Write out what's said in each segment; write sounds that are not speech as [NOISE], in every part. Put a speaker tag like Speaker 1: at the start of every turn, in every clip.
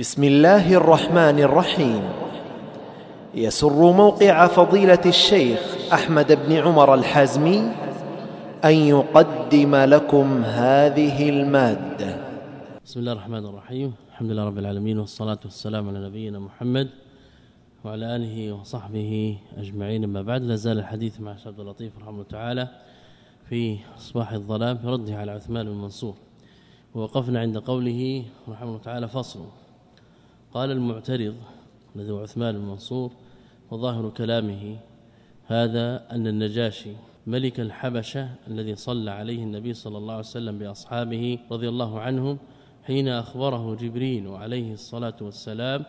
Speaker 1: بسم الله الرحمن الرحيم. يسر موقع فضيلة الشيخ أحمد بن عمر الحازمي أن يقدم لكم هذه المادة.
Speaker 2: بسم الله الرحمن الرحيم. الحمد لله رب العالمين والصلاة والسلام على نبينا محمد وعلى آله وصحبه أجمعين. أما بعد لا زال الحديث مع عبد اللطيف رحمه الله تعالى في أصباح الظلام في رده على عثمان بن منصور. ووقفنا عند قوله رحمه الله تعالى فصل. قال المعترض الذي هو عثمان بن منصور وظاهر كلامه هذا أن النجاشي ملك الحبشة الذي صلى عليه النبي صلى الله عليه وسلم بأصحابه رضي الله عنهم حين أخبره جبريل عليه الصلاة والسلام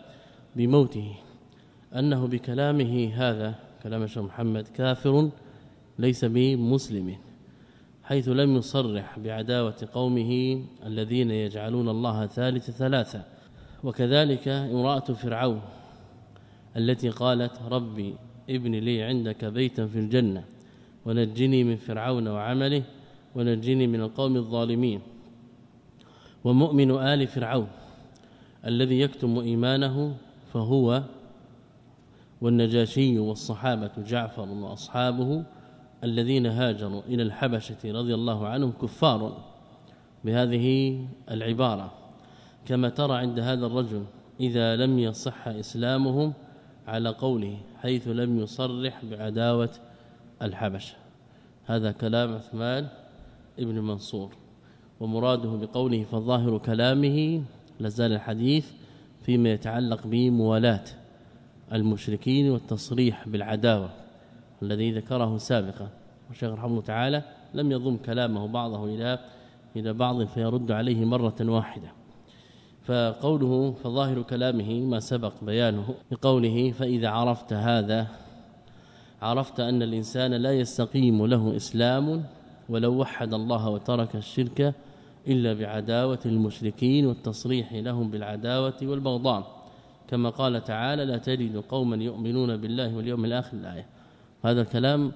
Speaker 2: بموته أنه بكلامه هذا كلام الشيخ محمد كافر ليس بمسلم حيث لم يصرح بعداوة قومه الذين يجعلون الله ثالث ثلاثة. وكذلك امرأة فرعون التي قالت ربي ابن لي عندك بيتا في الجنة ونجني من فرعون وعمله ونجني من القوم الظالمين. ومؤمن آل فرعون الذي يكتم إيمانه فهو والنجاشي والصحابة جعفر وأصحابه الذين هاجروا إلى الحبشة رضي الله عنهم كفار بهذه العبارة. كما ترى عند هذا الرجل إذا لم يصح إسلامهم على قوله حيث لم يصرح بعداوة الحبشة هذا كلام عثمان ابن منصور. ومراده بقوله فظاهر كلامه لازال الحديث فيما يتعلق بموالاة المشركين والتصريح بالعداوة الذي ذكره سابقا. والشيخ رحمه الله تعالى لم يضم كلامه بعضه إلى إلى بعض فيرد عليه مرة واحدة. فقوله فظاهر كلامه ما سبق بيانه بقوله فإذا عرفت هذا عرفت أن الإنسان لا يستقيم له إسلام ولو وحد الله وترك الشرك إلا بعداوة المشركين والتصريح لهم بالعداوة والبغضاء. كما قال تعالى لا تجد قوما يؤمنون بالله واليوم الآخر الآية هذا الكلام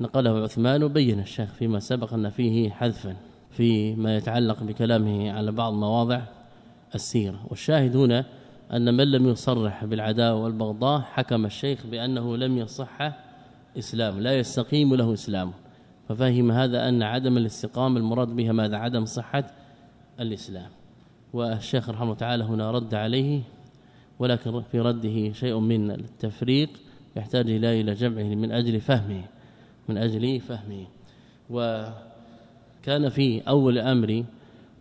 Speaker 2: نقله عثمان وبين الشيخ فيما سبق أن فيه حذفا فيما يتعلق بكلامه على بعض مواضع السيرة. والشاهد هنا أن من لم يصرح بالعداوة والبغضاء حكم الشيخ بأنه لم يصح إسلام لا يستقيم له إسلام. ففهم هذا أن عدم الاستقامة المراد بها ماذا؟ عدم صحة الإسلام. والشيخ رحمه تعالى هنا رد عليه ولكن في رده شيء من التفريق يحتاج إلى إلى جمعه من أجل فهمه من أجل فهمه. وكان في أول أمر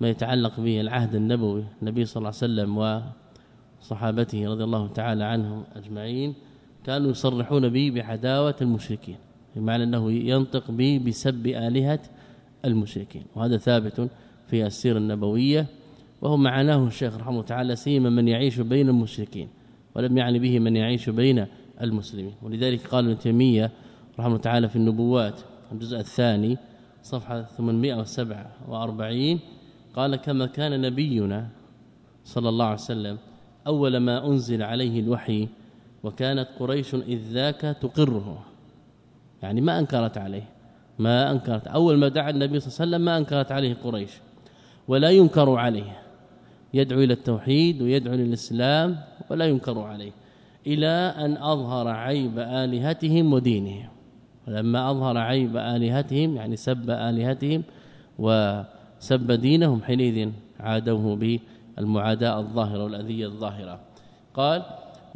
Speaker 2: ما يتعلق به العهد النبوي النبي صلى الله عليه وسلم وصحابته رضي الله تعالى عنهم أجمعين كانوا يصرحون به بعداوة المشركين بمعنى أنه ينطق به بسب آلهة المشركين وهذا ثابت في السيرة النبوية وهو معناه الشيخ رحمه تعالى سيما من يعيش بين المشركين ولم يعني به من يعيش بين المسلمين ولذلك قال ابن تيمية رحمه تعالى في النبوات الجزء الثاني صفحة 847 قال كما كان نبينا صلى الله عليه وسلم أول ما أنزل عليه الوحي وكانت قريش إذ ذاك تقره. يعني ما أنكرت عليه. ما أنكرت. أول ما دعا النبي صلى الله عليه وسلم ما أنكرت عليه قريش. ولا ينكر عليه. يدعو إلى التوحيد ويدعو للإسلام ولا ينكر عليه. إلى أن أظهر عيب آلهتهم ودينهم. ولما أظهر عيب آلهتهم يعني سب آلهتهم و سب دينهم حينئذ عادوه بالمعاداه الظاهرة والأذية الظاهرة. قال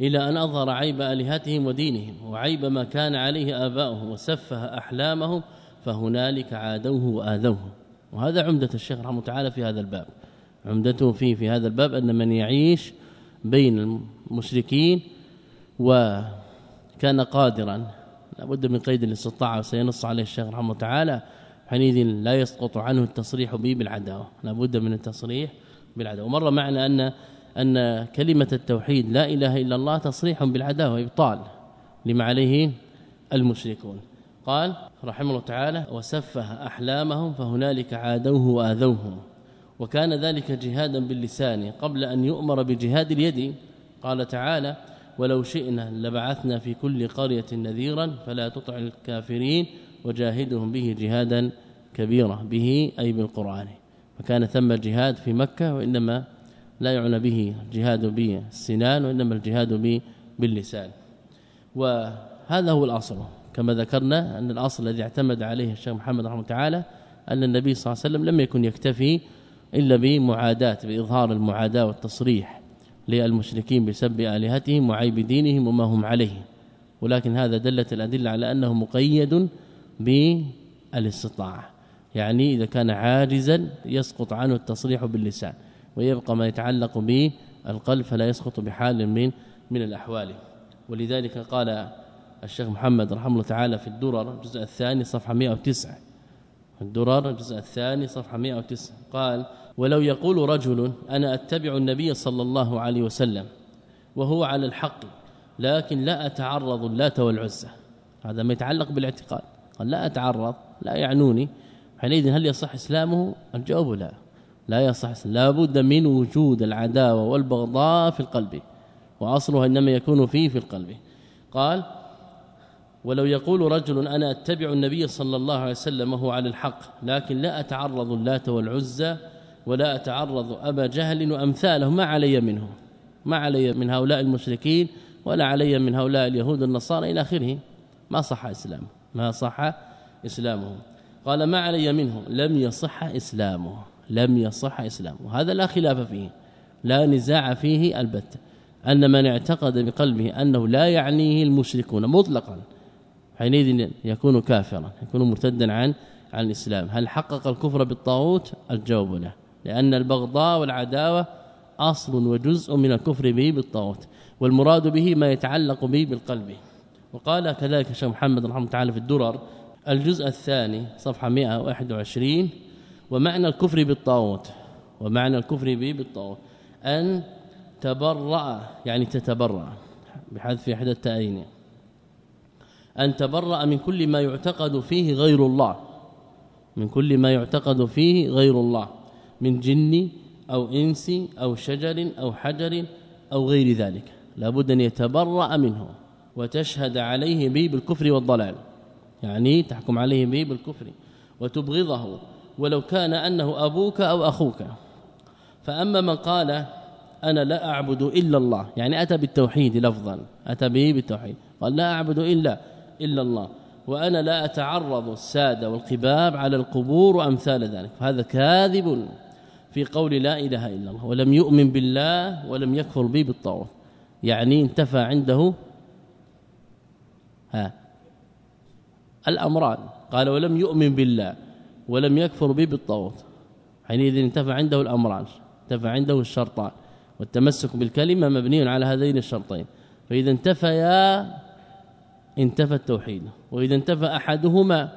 Speaker 2: إلى أن أظهر عيب آلهتهم ودينهم وعيب ما كان عليه آباؤهم وسفه أحلامهم فهنالك عادوه وآذوه. وهذا عمدة الشيخ رحمه تعالى في هذا الباب. عمدته فيه في هذا الباب أن من يعيش بين المشركين وكان قادرا لابد من قيد الاستطاعة وسينص عليه الشيخ رحمه تعالى حينئذ لا يسقط عنه التصريح به بالعداوة لابد من التصريح بالعداوة. ومر معنا أن أن كلمة التوحيد لا إله إلا الله تصريح بالعداوة ابطال لما عليه المشركون. قال رحمه الله تعالى وسفه أحلامهم فهنالك عادوه واذوه وكان ذلك جهادا باللسان قبل أن يؤمر بجهاد اليد قال تعالى ولو شئنا لبعثنا في كل قرية نذيرا فلا تطع الكافرين وجاهدهم به جهادا كبيرا به أي بالقرآن. فكان ثم جهاد في مكة وإنما لا يعنى به الجهاد بالسنان وإنما الجهاد باللسان. وهذا هو الأصل. كما ذكرنا أن الأصل الذي اعتمد عليه الشيخ محمد رحمه تعالى أن النبي صلى الله عليه وسلم لم يكن يكتفي إلا بمعاداة بإظهار المعاداة والتصريح للمشركين بسب آلهتهم وعيب دينهم وما هم عليه. ولكن هذا دلت الأدلة على أنه مقيد بالاستطاعة. يعني إذا كان عاجزا يسقط عنه التصريح باللسان ويبقى ما يتعلق بالقلب فلا يسقط بحال من من الأحوال. ولذلك قال الشيخ محمد رحمه الله تعالى في الدرر الجزء الثاني صفحة 109 الدرر الجزء الثاني صفحة 109 قال ولو يقول رجل أنا أتبع النبي صلى الله عليه وسلم وهو على الحق لكن لا أتعرض اللات والعزى هذا ما يتعلق بالإعتقاد. قال لا أتعرض لا يعنوني. حينئذ هل يصح إسلامه؟ الجواب لا. لا يصح لا بد من وجود العداوة والبغضاء في القلب واصلها إنما يكون فيه في القلب. قال ولو يقول رجل أنا أتبع النبي صلى الله عليه وسلم وهو على الحق لكن لا أتعرض اللات والعزى ولا أتعرض أبا جهل وأمثاله ما علي منه. ما علي من هؤلاء المشركين ولا علي من هؤلاء اليهود النصارى إلى آخره. ما صح إسلامه. ما صح إسلامه. قال ما علي منه؟ لم يصح إسلامه. لم يصح إسلامه. وهذا لا خلاف فيه. لا نزاع فيه البتة أن من اعتقد بقلبه أنه لا يعنيه المشركون مطلقا. حينئذ يكون كافرا يكون مرتدا عن عن الإسلام. هل حقق الكفر بالطاغوت؟ الجواب لا. لأن البغضاء والعداوة أصل وجزء من الكفر به بالطاغوت. والمراد به ما يتعلق به بالقلب. وقال كذلك الشيخ محمد رحمه الله تعالى في الدرر الجزء الثاني صفحة 121 ومعنى الكفر بالطاغوت ومعنى الكفر به بالطاغوت أن تبرأ يعني تتبرأ بحذف إحدى التاءين أن تبرأ من كل ما يعتقد فيه غير الله من كل ما يعتقد فيه غير الله من جن أو إنس أو شجر أو حجر أو غير ذلك لابد أن يتبرأ منه. وتشهد عليه به بالكفر والضلال. يعني تحكم عليه به بالكفر وتبغضه ولو كان أنه أبوك أو أخوك. فأما من قال أنا لا أعبد إلا الله يعني أتى بالتوحيد لفظا أتى به بالتوحيد قال لا أعبد إلا إلا الله وأنا لا أتعرض الساده والقباب على القبور وأمثال ذلك. فهذا كاذب في قول لا إله إلا الله ولم يؤمن بالله ولم يكفر به بالطاغوت. يعني انتفى عنده ها. الأمران. قال ولم يؤمن بالله ولم يكفر به بالطاغوت. حينئذ انتفى عنده الأمران انتفى عنده الشرطان. والتمسك بالكلمة مبني على هذين الشرطين. فإذا انتفيا انتفى التوحيد. وإذا انتفى أحدهما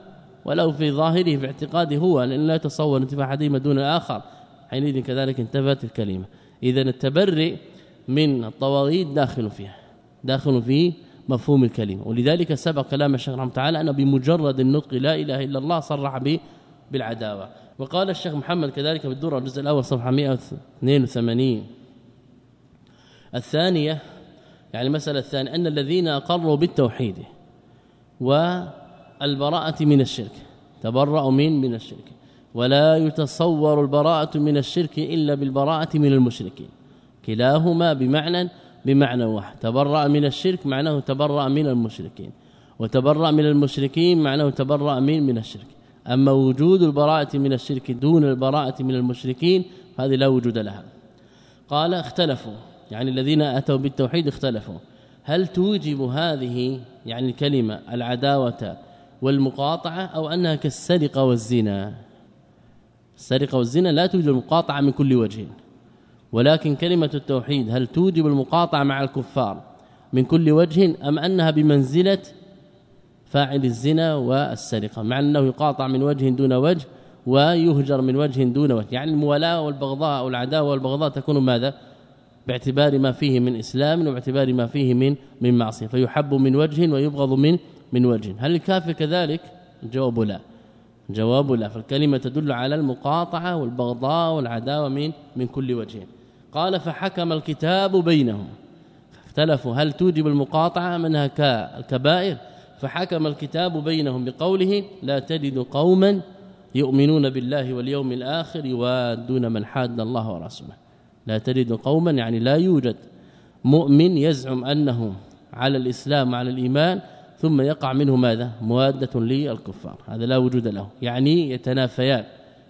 Speaker 2: ولو في ظاهره في اعتقاده هو لأن لا يتصور انتفاء أحدهما دون الآخر. حينئذ كذلك انتفت الكلمة. إذا التبرئ من الطواغيت داخل فيها داخل في مفهوم الكلمة. ولذلك سبق كلام الشيخ رحمه تعالى أن بمجرد النطق لا إله إلا الله صرح به بالعداوة. وقال الشيخ محمد كذلك بالدره الجزء الأول صفحة 182 الثانية يعني المسألة الثانية أن الذين أقروا بالتوحيد والبراءة من الشرك تبرأوا من من الشرك. ولا يتصور البراءة من الشرك إلا بالبراءة من المشركين. كلاهما بمعنى بمعنى واحد. تبرأ من الشرك معناه تبرأ من المشركين. وتبرأ من المشركين معناه تبرأ من من الشرك. أما وجود البراءة من الشرك دون البراءة من المشركين هذه لا وجود لها. قال اختلفوا. يعني الذين أتوا بالتوحيد اختلفوا. هل توجب هذه يعني الكلمة العداوة والمقاطعة أو أنها كالسرقة والزنا؟ السرقة والزنا لا توجب المقاطعة من كل وجه. ولكن كلمة التوحيد هل توجب المقاطعة مع الكفار من كل وجه أم أنها بمنزلة فاعل الزنا والسرقة مع أنه يقاطع من وجه دون وجه ويهجر من وجه دون وجه يعني الموالاه والبغضاء أو العداوه والبغضاء تكون ماذا؟ باعتبار ما فيه من إسلام وباعتبار ما فيه من من معصية فيحب من وجه ويبغض من من وجه هل الكافر كذلك؟ الجواب لا جواب لا فالكلمة تدل على المقاطعة والبغضاء والعداوة من من كل وجه قال فحكم الكتاب بينهم. اختلفوا هل توجب المقاطعة منها كالكبائر فحكم الكتاب بينهم بقوله لا تجد قوما يؤمنون بالله واليوم الآخر يوادون من حاد الله ورسوله. لا تجد قوما يعني لا يوجد. مؤمن يزعم أنه على الإسلام وعلى الإيمان ثم يقع منه ماذا؟ موادة للكفار. هذا لا وجود له. يعني يتنافيان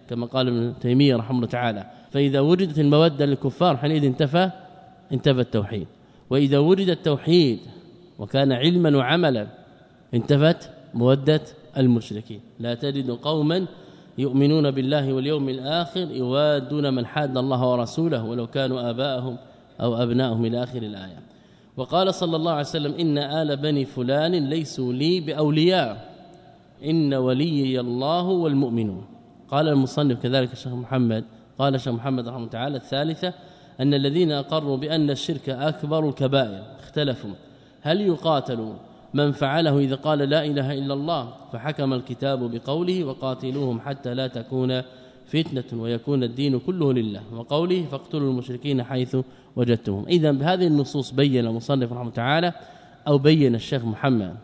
Speaker 2: كما قال ابن تيمية رحمه الله تعالى. فإذا وجدت المودة للكفار حينئذ انتفى انتفى التوحيد. وإذا وجد التوحيد وكان علما وعملا انتفت مودة المشركين. لا تجد قوما يؤمنون بالله واليوم الآخر يوادون من حاد الله ورسوله ولو كانوا آباءهم أو أبناءهم إلى آخر الآية. وقال صلى الله عليه وسلم إن آل بني فلان ليسوا لي بأولياء. إن وليي الله والمؤمنون. قال المصنف كذلك الشيخ محمد قال الشيخ محمد رحمه الله تعالى الثالثة أن الذين أقروا بأن الشرك أكبر الكبائر. اختلفوا. هل يقاتلوا من فعله إذا قال لا إله إلا الله فحكم الكتاب بقوله وقاتلوهم حتى لا تكون فتنة ويكون الدين كله لله. وقوله فاقتلوا المشركين حيث وجدتهم إذا بهذه النصوص بين المصنف رحمه تعالى أو بين الشيخ محمد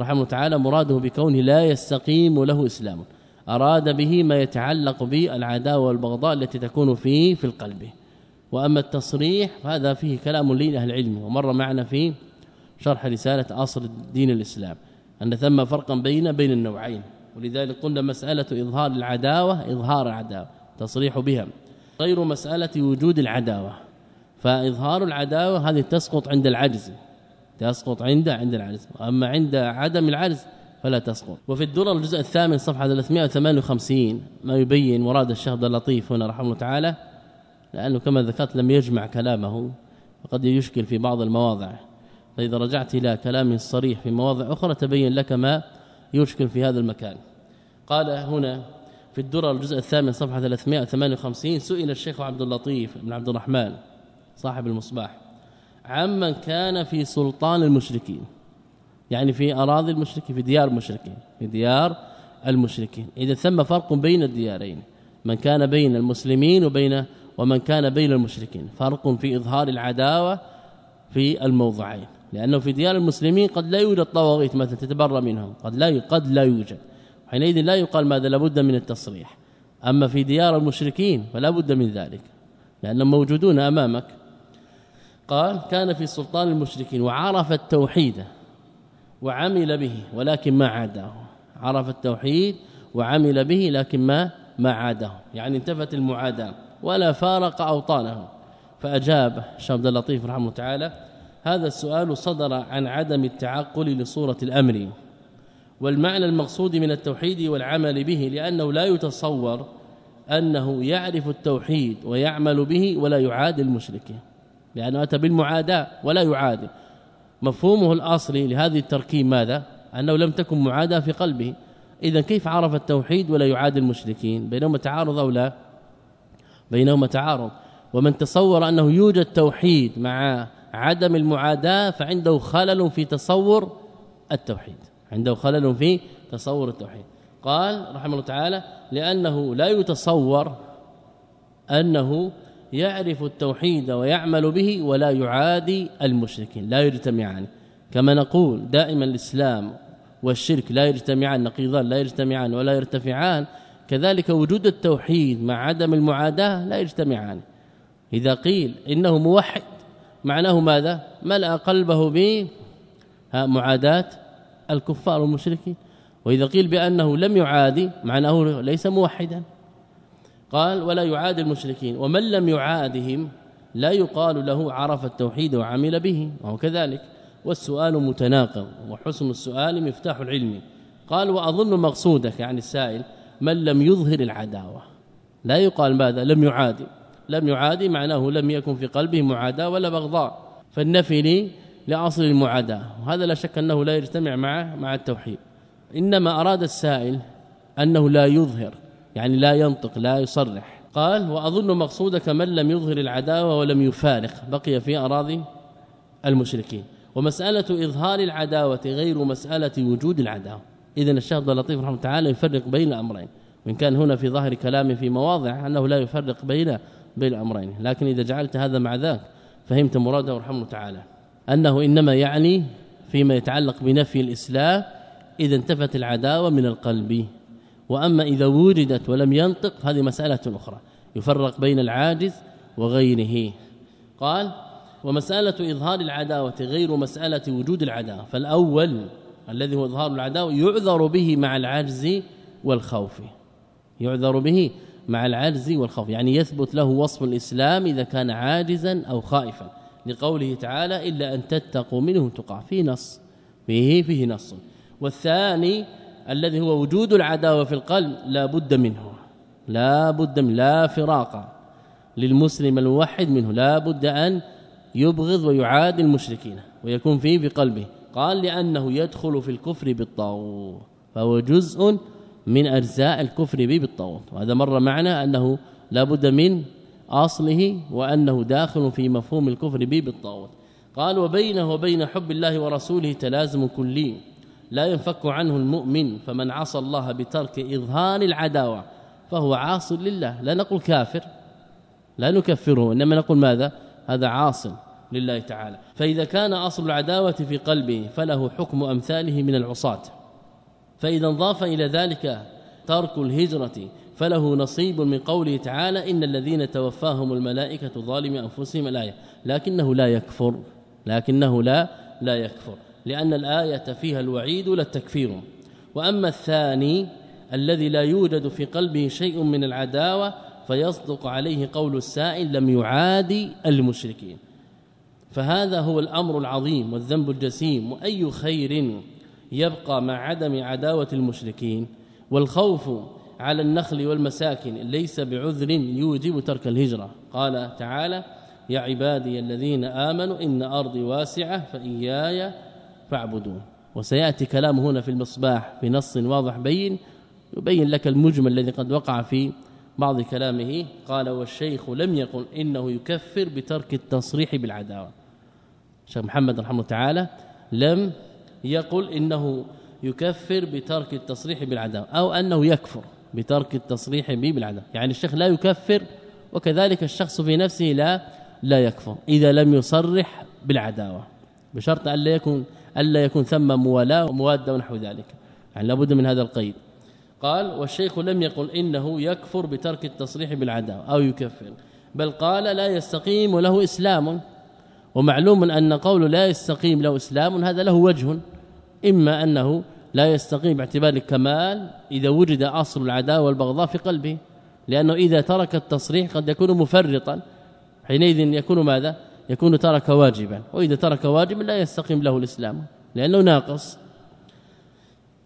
Speaker 2: رحمه تعالى مراده بكونه لا يستقيم له إسلام. أراد به ما يتعلق بالعداوة والبغضاء التي تكون فيه في القلب. وأما التصريح فهذا فيه كلام لأهل العلم. ومر معنا في شرح رسالة اصل دين الإسلام. أن ثم فرقا بين بين النوعين. ولذلك قلنا مسألة إظهار العداوة إظهار العداوة. تصريح بها. غير مسألة وجود العداوة. فإظهار العداوة هذه تسقط عند العجز. تسقط عند عند العجز. أما عند عدم العجز فلا تسقط. وفي الدرر الجزء الثامن صفحة 358 ما يبين مراد الشيخ اللطيف هنا رحمه الله تعالى لأنه كما ذكرت لم يجمع كلامه وقد يشكل في بعض المواضع. فإذا رجعت إلى كلامه الصريح في مواضع أخرى تبين لك ما يشكل في هذا المكان. قال هنا في الدرر الجزء الثامن صفحة 358 سئل الشيخ عبد اللطيف بن عبد الرحمن صاحب المصباح عمن كان في سلطان المشركين. يعني في أراضي المشركين في ديار المشركين في ديار المشركين. إذا ثم فرق بين الديارين من كان بين المسلمين وبين ومن كان بين المشركين. فرق في إظهار العداوة في الموضعين. لأنه في ديار المسلمين قد لا يوجد طواغيت مثلا تتبرى منهم قد لا قد لا يوجد. حينئذ لا يقال ماذا لابد من التصريح. أما في ديار المشركين فلا بد من ذلك لأنهم موجودون أمامك. قال كان في سلطان المشركين وعرف التوحيد. وعمل به ولكن ما عاداه عرف التوحيد وعمل به لكن ما ما عاده. يعني انتفت المعاداة ولا فارق أوطانه. فأجاب الشيخ عبد اللطيف رحمه تعالى هذا السؤال صدر عن عدم التعقل لصورة الأمر والمعنى المقصود من التوحيد والعمل به لأنه لا يتصور أنه يعرف التوحيد ويعمل به ولا يعادي المشركين. لأنه أتى بالمعاداة ولا يعادي مفهومه الأصلي لهذه التركيب ماذا؟ أنه لم تكن معاداة في قلبه. إذا كيف عرف التوحيد ولا يعادي المشركين؟ بينهما تعارض أو لا؟ بينهما تعارض. ومن تصور أنه يوجد توحيد مع عدم المعاداة فعنده خلل في تصور التوحيد. عنده خلل في تصور التوحيد. قال رحمه الله تعالى لأنه لا يتصور أنه يعرف التوحيد ويعمل به ولا يعادي المشركين لا يجتمعان. كما نقول دائما الإسلام والشرك لا يجتمعان نقيضان لا يجتمعان ولا يرتفعان. كذلك وجود التوحيد مع عدم المعاداة لا يجتمعان. إذا قيل إنه موحد معناه ماذا؟ ملأ قلبه ب معاداة الكفار والمشركين وإذا قيل بأنه لم يعادي معناه ليس موحدا. قال ولا يعادي المشركين ومن لم يعادهم لا يقال له عرف التوحيد وعمل به وهو كذلك والسؤال متناقض وحسن السؤال مفتاح العلم قال وأظن مقصودك يعني السائل من لم يظهر العداوة لا يقال ماذا لم يعادي لم يعادي معناه لم يكن في قلبه معاداة ولا بغضاء فالنفي لي لأصل المعاداة وهذا لا شك أنه لا يجتمع مع مع التوحيد إنما أراد السائل أنه لا يظهر يعني لا ينطق لا يصرح. قال وأظن مقصودك من لم يظهر العداوة ولم يفارق بقي في أراضي المشركين. ومسألة إظهار العداوة غير مسألة وجود العداوة. اذا الشيخ عبد اللطيف رحمه الله تعالى يفرق بين الامرين وان كان هنا في ظاهر كلامه في مواضع أنه لا يفرق بين بين الأمرين. لكن إذا جعلت هذا مع ذاك فهمت مراده رحمه تعالى. أنه إنما يعني فيما يتعلق بنفي الإسلام إذا انتفت العداوة من القلب. وأما إذا وجدت ولم ينطق هذه مسألة أخرى. يفرق بين العاجز وغيره. قال ومسألة إظهار العداوة غير مسألة وجود العداوة. فالأول الذي هو إظهار العداوة يعذر به مع العجز والخوف. يعذر به مع العجز والخوف. يعني يثبت له وصف الإسلام إذا كان عاجزا أو خائفا. لقوله تعالى إلا أن تتقوا منهم تقع في نص. فيه فيه نص. والثاني الذي هو وجود العداوة في القلب لا بد منه. لا بد من لا فراق للمسلم الموحد منه. لا بد أن يبغض ويعادي المشركين ويكون فيه بقلبه قال لأنه يدخل في الكفر بالطاغوت. فهو جزء من أجزاء الكفر به بالطاغوت. وهذا مر معنا أنه لا بد من أصله وأنه داخل في مفهوم الكفر به بالطاغوت. قال وبينه وبين حب الله ورسوله تلازم كلي. لا ينفك عنه المؤمن فمن عصى الله بترك إظهار العداوة فهو عاص لله لا نقول كافر لا نكفره إنما نقول ماذا؟ هذا عاص لله تعالى. فإذا كان أصل العداوة في قلبه فله حكم أمثاله من العصاة. فإذا انضاف إلى ذلك ترك الهجرة فله نصيب من قوله تعالى إن الذين توفاهم الملائكة ظالم أنفسهم الايه لكنه لا يكفر لكنه لا لا يكفر. لأن الآية فيها الوعيد لا التكفير. وأما الثاني الذي لا يوجد في قلبه شيء من العداوة فيصدق عليه قول السائل لم يعادي المشركين. فهذا هو الأمر العظيم والذنب الجسيم. وأي خير يبقى مع عدم عداوة المشركين؟ والخوف على النخل والمساكن. ليس بعذر يوجب ترك الهجرة. قال تعالى يا عبادي الذين آمنوا إن أرضي واسعة فإياي فاعبدون وسيأتي كلام هنا في المصباح بنص واضح بين يبين لك المجمل الذي قد وقع في بعض كلامه. قال والشيخ لم يقل إنه يكفر بترك التصريح بالعداوة. شيخ محمد رحمه الله تعالى لم يقل إنه يكفر بترك التصريح بالعداوة أو أنه يكفر بترك التصريح به بالعداوة. يعني الشيخ لا يكفر وكذلك الشخص في نفسه لا لا يكفر إذا لم يصرح بالعداوة. بشرط الا يكون ألا يكون ثم موالاة وموادة ونحو ذلك. يعني لابد من هذا القيد. قال والشيخ لم يقل إنه يكفر بترك التصريح بالعداوة أو يكفر بل قال لا يستقيم له إسلام. ومعلوم أن قول لا يستقيم له إسلام هذا له وجه إما أنه لا يستقيم باعتبار الكمال إذا وجد أصل العداوة والبغضاء في قلبه لأنه إذا ترك التصريح قد يكون مفرطا حينئذ يكون ماذا؟ يكون ترك واجبا وإذا ترك واجبا لا يستقيم له الإسلام لأنه ناقص.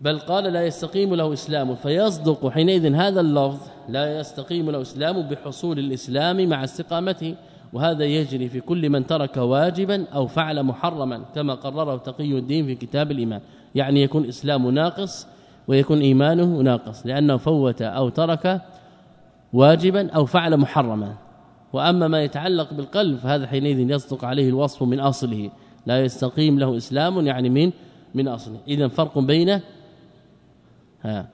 Speaker 2: بل قال لا يستقيم له اسلام فيصدق حينئذ هذا اللفظ لا يستقيم له اسلام بحصول الإسلام مع استقامته وهذا يجري في كل من ترك واجبا أو فعل محرما كما قرره تقي الدين في كتاب الإيمان. يعني يكون إسلام ناقص ويكون إيمانه ناقص لأنه فوت أو ترك واجبا أو فعل محرما. وأما ما يتعلق بالقلب فهذا حينئذ يصدق عليه الوصف من أصله. لا يستقيم له إسلام يعني من من أصله. اذا فرق بين ها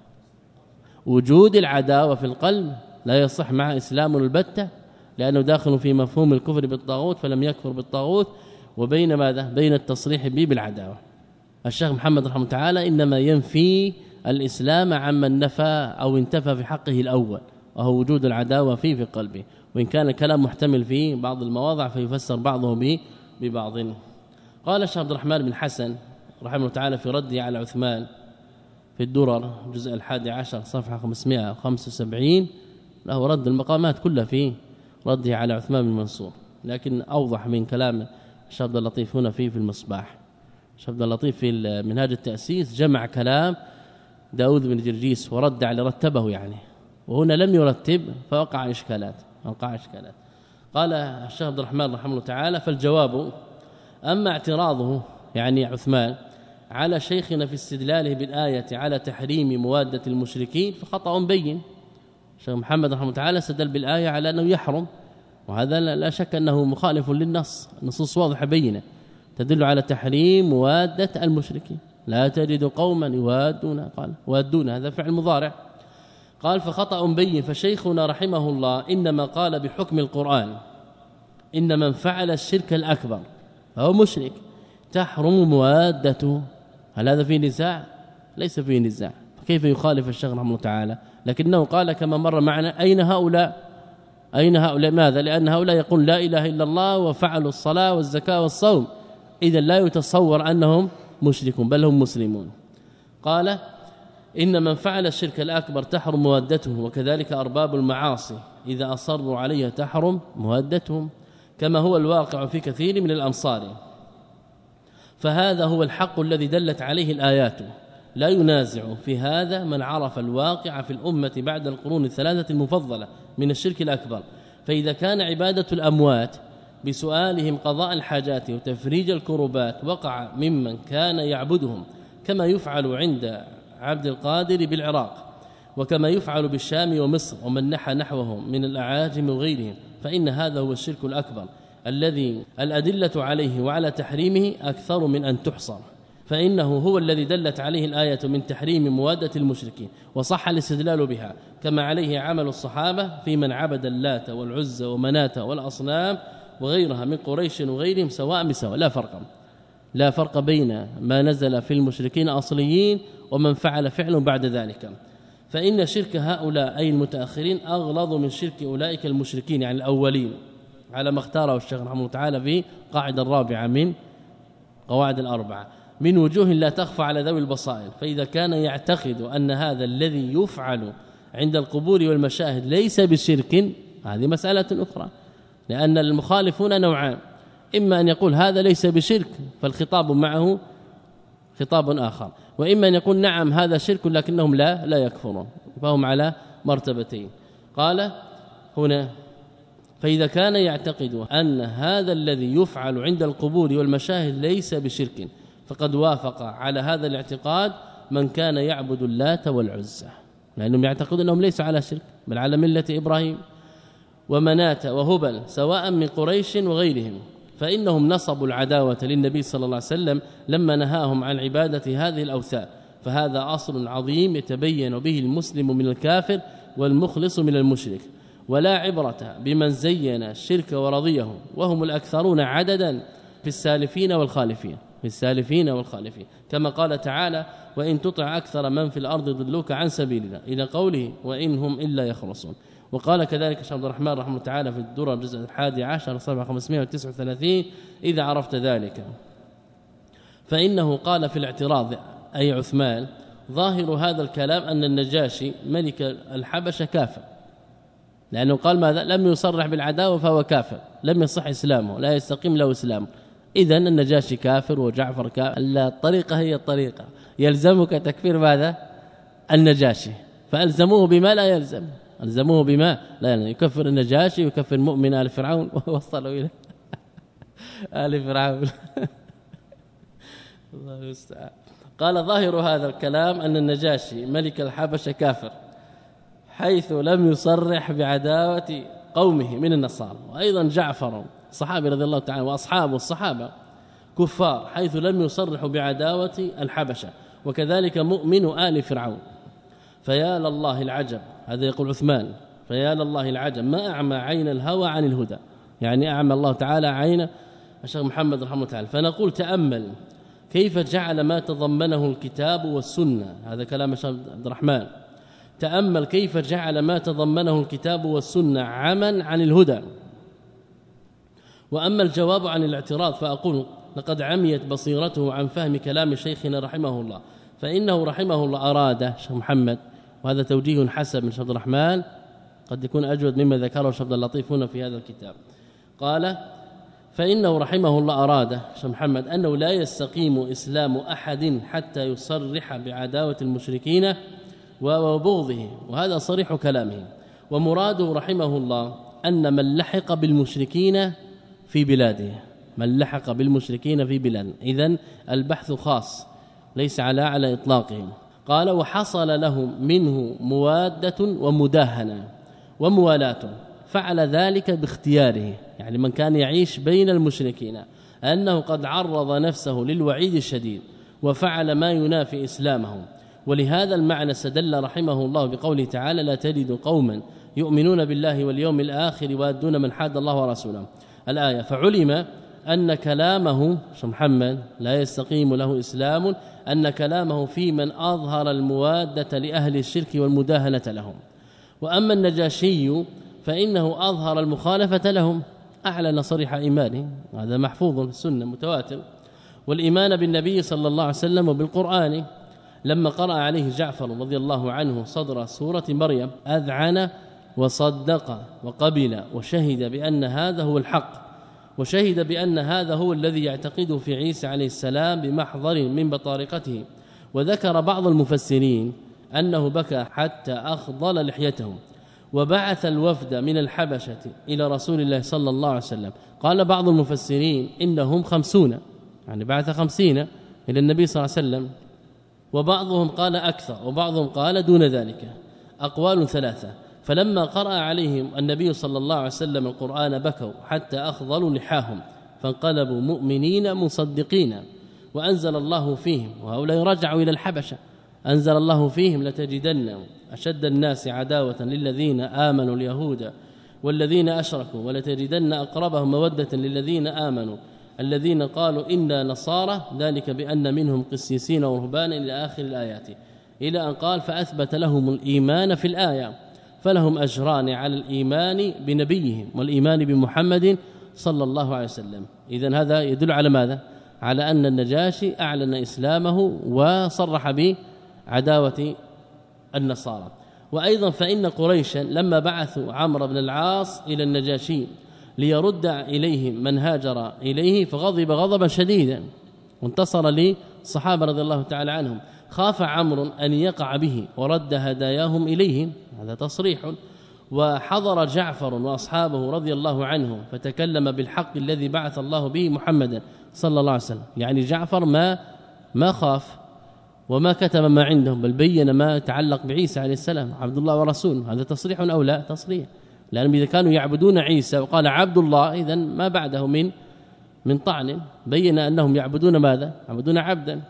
Speaker 2: وجود العداوة في القلب لا يصح مع إسلام البتة لأنه داخل في مفهوم الكفر بالطاغوت فلم يكفر بالطاغوت وبين ماذا؟ بين التصريح به بالعداوة. الشيخ محمد رحمه الله تعالى إنما ينفي الإسلام عمن نفى أو انتفى في حقه الأول وهو وجود العداوة فيه في قلبه. وإن كان الكلام محتمل في بعض المواضع فيفسر بعضه به ببعض. قال الشيخ عبد الرحمن بن حسن رحمه الله تعالى في رده على عثمان في الدرر الجزء الحادي عشر صفحة 575 له رد المقامات كلها في رده على عثمان بن منصور. لكن أوضح من كلام الشيخ عبد اللطيف هنا فيه في المصباح. الشيخ عبد اللطيف في منهاج التأسيس جمع كلام داود بن جرجيس ورد على رتبه يعني. وهنا لم يرتب فوقع إشكالات. وقع اشكالات قال الشيخ عبد الرحمن رحمه الله تعالى فالجواب أما اعتراضه يعني عثمان على شيخنا في استدلاله بالآية على تحريم مواده المشركين فخطأ بين. شيخ محمد رحمه الله تعالى استدل بالآية على أنه يحرم وهذا لا شك أنه مخالف للنص. النصوص واضحة بينة. تدل على تحريم مواده المشركين. لا تجد قوما يوادون قال يوادون هذا فعل مضارع. قال فخطأ بين فشيخنا رحمه الله إنما قال بحكم القرآن إن من فعل الشرك الأكبر فهو مشرك تحرم موادته هل هذا فيه نزاع؟ ليس فيه نزاع. كيف يخالف الشيخ رحمه الله تعالى؟ لكنه قال كما مر معنا أين هؤلاء؟ أين هؤلاء؟ ماذا؟ لأن هؤلاء يقول لا إله إلا الله وفعلوا الصلاة والزكاة والصوم. إذا لا يتصور أنهم مشركون بل هم مسلمون. قال إن من فعل الشرك الأكبر تحرم مودته وكذلك أرباب المعاصي إذا أصروا عليها تحرم مودتهم كما هو الواقع في كثير من الأمصار فهذا هو الحق الذي دلت عليه الآيات. لا ينازع في هذا من عرف الواقع في الأمة بعد القرون الثلاثة المفضلة من الشرك الأكبر. فإذا كان عبادة الأموات بسؤالهم قضاء الحاجات وتفريج الكربات وقع ممن كان يعبدهم كما يفعل عند عبد القادر بالعراق وكما يفعل بالشام ومصر ومن نحى نحوهم من الأعاجم وغيرهم فإن هذا هو الشرك الأكبر الذي الأدلة عليه وعلى تحريمه أكثر من أن تحصر. فإنه هو الذي دلت عليه الآية من تحريم موادة المشركين وصح الاستدلال بها كما عليه عمل الصحابة في من عبد اللات والعزى ومناة والأصنام وغيرها من قريش وغيرهم سواء بسواء لا فرق لا فرق بين ما نزل في المشركين أصليين ومن فعل فعل بعد ذلك. فإن شرك هؤلاء أي المتأخرين أغلظ من شرك أولئك المشركين يعني الأولين على ما اختاره الشيخ رحمه الله تعالى في قاعدة الرابعة من قواعد الأربعة. من وجوه لا تخفى على ذوي البصائر فإذا كان يعتقد أن هذا الذي يفعل عند القبور والمشاهد ليس بشرك هذه مسألة أخرى لأن المخالفون نوعان. إما أن يقول هذا ليس بشرك فالخطاب معه خطاب آخر وإما أن يقول نعم هذا شرك لكنهم لا لا يكفرون فهم على مرتبتين. قال هنا فإذا كان يعتقد أن هذا الذي يفعل عند القبور والمشاهد ليس بشرك فقد وافق على هذا الاعتقاد من كان يعبد اللات والعزى لأنهم يعتقدون أنهم ليسوا على شرك بل على ملة إبراهيم ومنات وهبل سواء من قريش وغيرهم. فإنهم نصبوا العداوة للنبي صلى الله عليه وسلم لما نهاهم عن عبادة هذه الأوثان. فهذا اصل عظيم يتبين به المسلم من الكافر والمخلص من المشرك. ولا عبرة بمن زين الشرك ورضيه وهم الأكثرون عددا في السالفين والخالفين. في السالفين والخالفين. كما قال تعالى وإن تطع أكثر من في الأرض ضلوك عن سبيل الله إلى قوله وإن هم إلا يخرصون. وقال كذلك شيخ عبد الرحمن رحمه الله تعالى في الدرر الجزء الحادي عشر صفحة 539 إذا عرفت ذلك. فإنه قال في الاعتراض أي عثمان ظاهر هذا الكلام أن النجاشي ملك الحبشة كافر. لأنه قال ماذا؟ لم يصرح بالعداوة فهو كافر لم يصح إسلامه لا يستقيم له اسلامه اذا النجاشي كافر وجعفر كافر. الطريقة هي الطريقة. يلزمك تكفير ماذا؟ النجاشي. فألزموه بما لا يلزم. ألزموه بما لا يلزم يكفر النجاشي ويكفر مؤمن آل فرعون. [LAUGHS] ووصلوا إلى آل فرعون. [LAUGHS] الله المستعان. قال ظاهر هذا الكلام أن النجاشي ملك الحبشة كافر حيث لم يصرح بعداوة قومه من النصارى. وأيضا جعفر صحابي رضي الله تعالى وأصحابه الصحابة كفار حيث لم يصرحوا بعداوة الحبشة. وكذلك مؤمن آل فرعون. فيا لله العجب هذا يقول عثمان فيا لله العجب ما أعمى عين الهوى عن الهدى. يعني أعمى الله تعالى عين الشيخ محمد رحمه الله تعالى. فنقول تأمل كيف جعل ما تضمنه الكتاب والسنة؟ هذا كلام الشيخ عبد الرحمن. تأمل كيف جعل ما تضمنه الكتاب والسنة عما عن الهدى. وأما الجواب عن الاعتراض فأقول لقد عميت بصيرته عن فهم كلام شيخنا رحمه الله. فإنه رحمه الله اراد شيخ محمد. وهذا توجيه حسب من شيخ الرحمن. قد يكون أجود مما ذكره شيخ اللطيف هنا في هذا الكتاب. قال فإنه رحمه الله اراد شيخ محمد أنه لا يستقيم إسلام أحد حتى يصرح بعداوة المشركين وبغضه. وهذا صريح كلامه. ومراده رحمه الله أن من لحق بالمشركين في بلاده. من لحق بالمشركين في بلاد. اذا البحث خاص ليس على على اطلاقه قال وحصل لهم منه موادة ومداهنة وموالاة. فعل ذلك باختياره يعني من كان يعيش بين المشركين أنه قد عرض نفسه للوعيد الشديد وفعل ما ينافي اسلامهم ولهذا المعنى استدل رحمه الله بقوله تعالى لا تجد قوما يؤمنون بالله واليوم الآخر وادون من حاد الله ورسوله الآية فعلم أن كلامه محمد؟ لا يستقيم له إسلام أن كلامه في من أظهر الموادة لأهل الشرك والمداهنة لهم. وأما النجاشي فإنه أظهر المخالفة لهم. أعلن صريح إيمانه هذا محفوظ في السنة متواتر. والإيمان بالنبي صلى الله عليه وسلم وبالقرآن. لما قرأ عليه جعفر رضي الله عنه صدر سورة مريم أذعن وصدق وقبل وشهد بأن هذا هو الحق. وشهد بأن هذا هو الذي يعتقده في عيسى عليه السلام بمحضر من بطارقته. وذكر بعض المفسرين أنه بكى حتى أخضل لحيته وبعث الوفد من الحبشة إلى رسول الله صلى الله عليه وسلم. قال بعض المفسرين إنهم خمسون يعني بعث خمسين إلى النبي صلى الله عليه وسلم. وبعضهم قال أكثر وبعضهم قال دون ذلك. أقوال ثلاثة. فلما قرأ عليهم النبي صلى الله عليه وسلم القرآن بكوا حتى أخضلوا لحاهم فانقلبوا مؤمنين مصدقين وأنزل الله فيهم وهؤلاء رجعوا إلى الحبشة أنزل الله فيهم لتجدن أشد الناس عداوة للذين آمنوا اليهود والذين أشركوا ولتجدن أقربهم مودة للذين آمنوا الذين قالوا إنا نصارى ذلك بأن منهم قسيسين ورهبان إلى آخر الآيات إلى أن قال فأثبت لهم الإيمان في الآية. فلهم أجران على الإيمان بنبيهم والإيمان بمحمد صلى الله عليه وسلم. إذا هذا يدل على ماذا؟ على أن النجاشي أعلن إسلامه وصرح بعداوة النصارى. وأيضا فإن قريشا لما بعثوا عمرو بن العاص إلى النجاشي ليرد إليهم من هاجر إليه فغضب غضبا شديدا. وانتصر للصحابه رضي الله تعالى عنهم. خاف عمرو أن يقع به ورد هداياهم إليهم هذا تصريح وحضر جعفر وأصحابه رضي الله عنهم فتكلم بالحق الذي بعث الله به محمدا صلى الله عليه وسلم. يعني جعفر ما ما خاف وما كتم ما عندهم بل بين ما يتعلق بعيسى عليه السلام عبد الله ورسوله. هذا تصريح أو لا؟ تصريح. لأنهم إذا كانوا يعبدون عيسى وقال عبد الله إذا ما بعده من من طعن. بين أنهم يعبدون ماذا؟ يعبدون عبدا.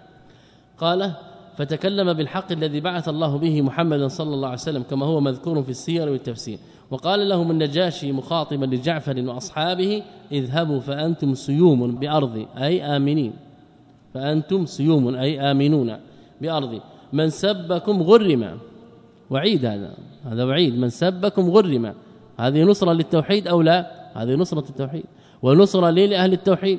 Speaker 2: قال فتكلم بالحق الذي بعث الله به محمدا صلى الله عليه وسلم كما هو مذكور في السير والتفسير. وقال لهم النجاشي مخاطبا لجعفر وأصحابه اذهبوا فأنتم سيوم بأرض أي آمنين. فأنتم سيوم أي آمنون بأرض. من سبكم غرم. وعيد هذا هذا وعيد. من سبكم غرم. هذه نصرة للتوحيد أو لا؟ هذه نصرة التوحيد. ونصرة لأهل التوحيد.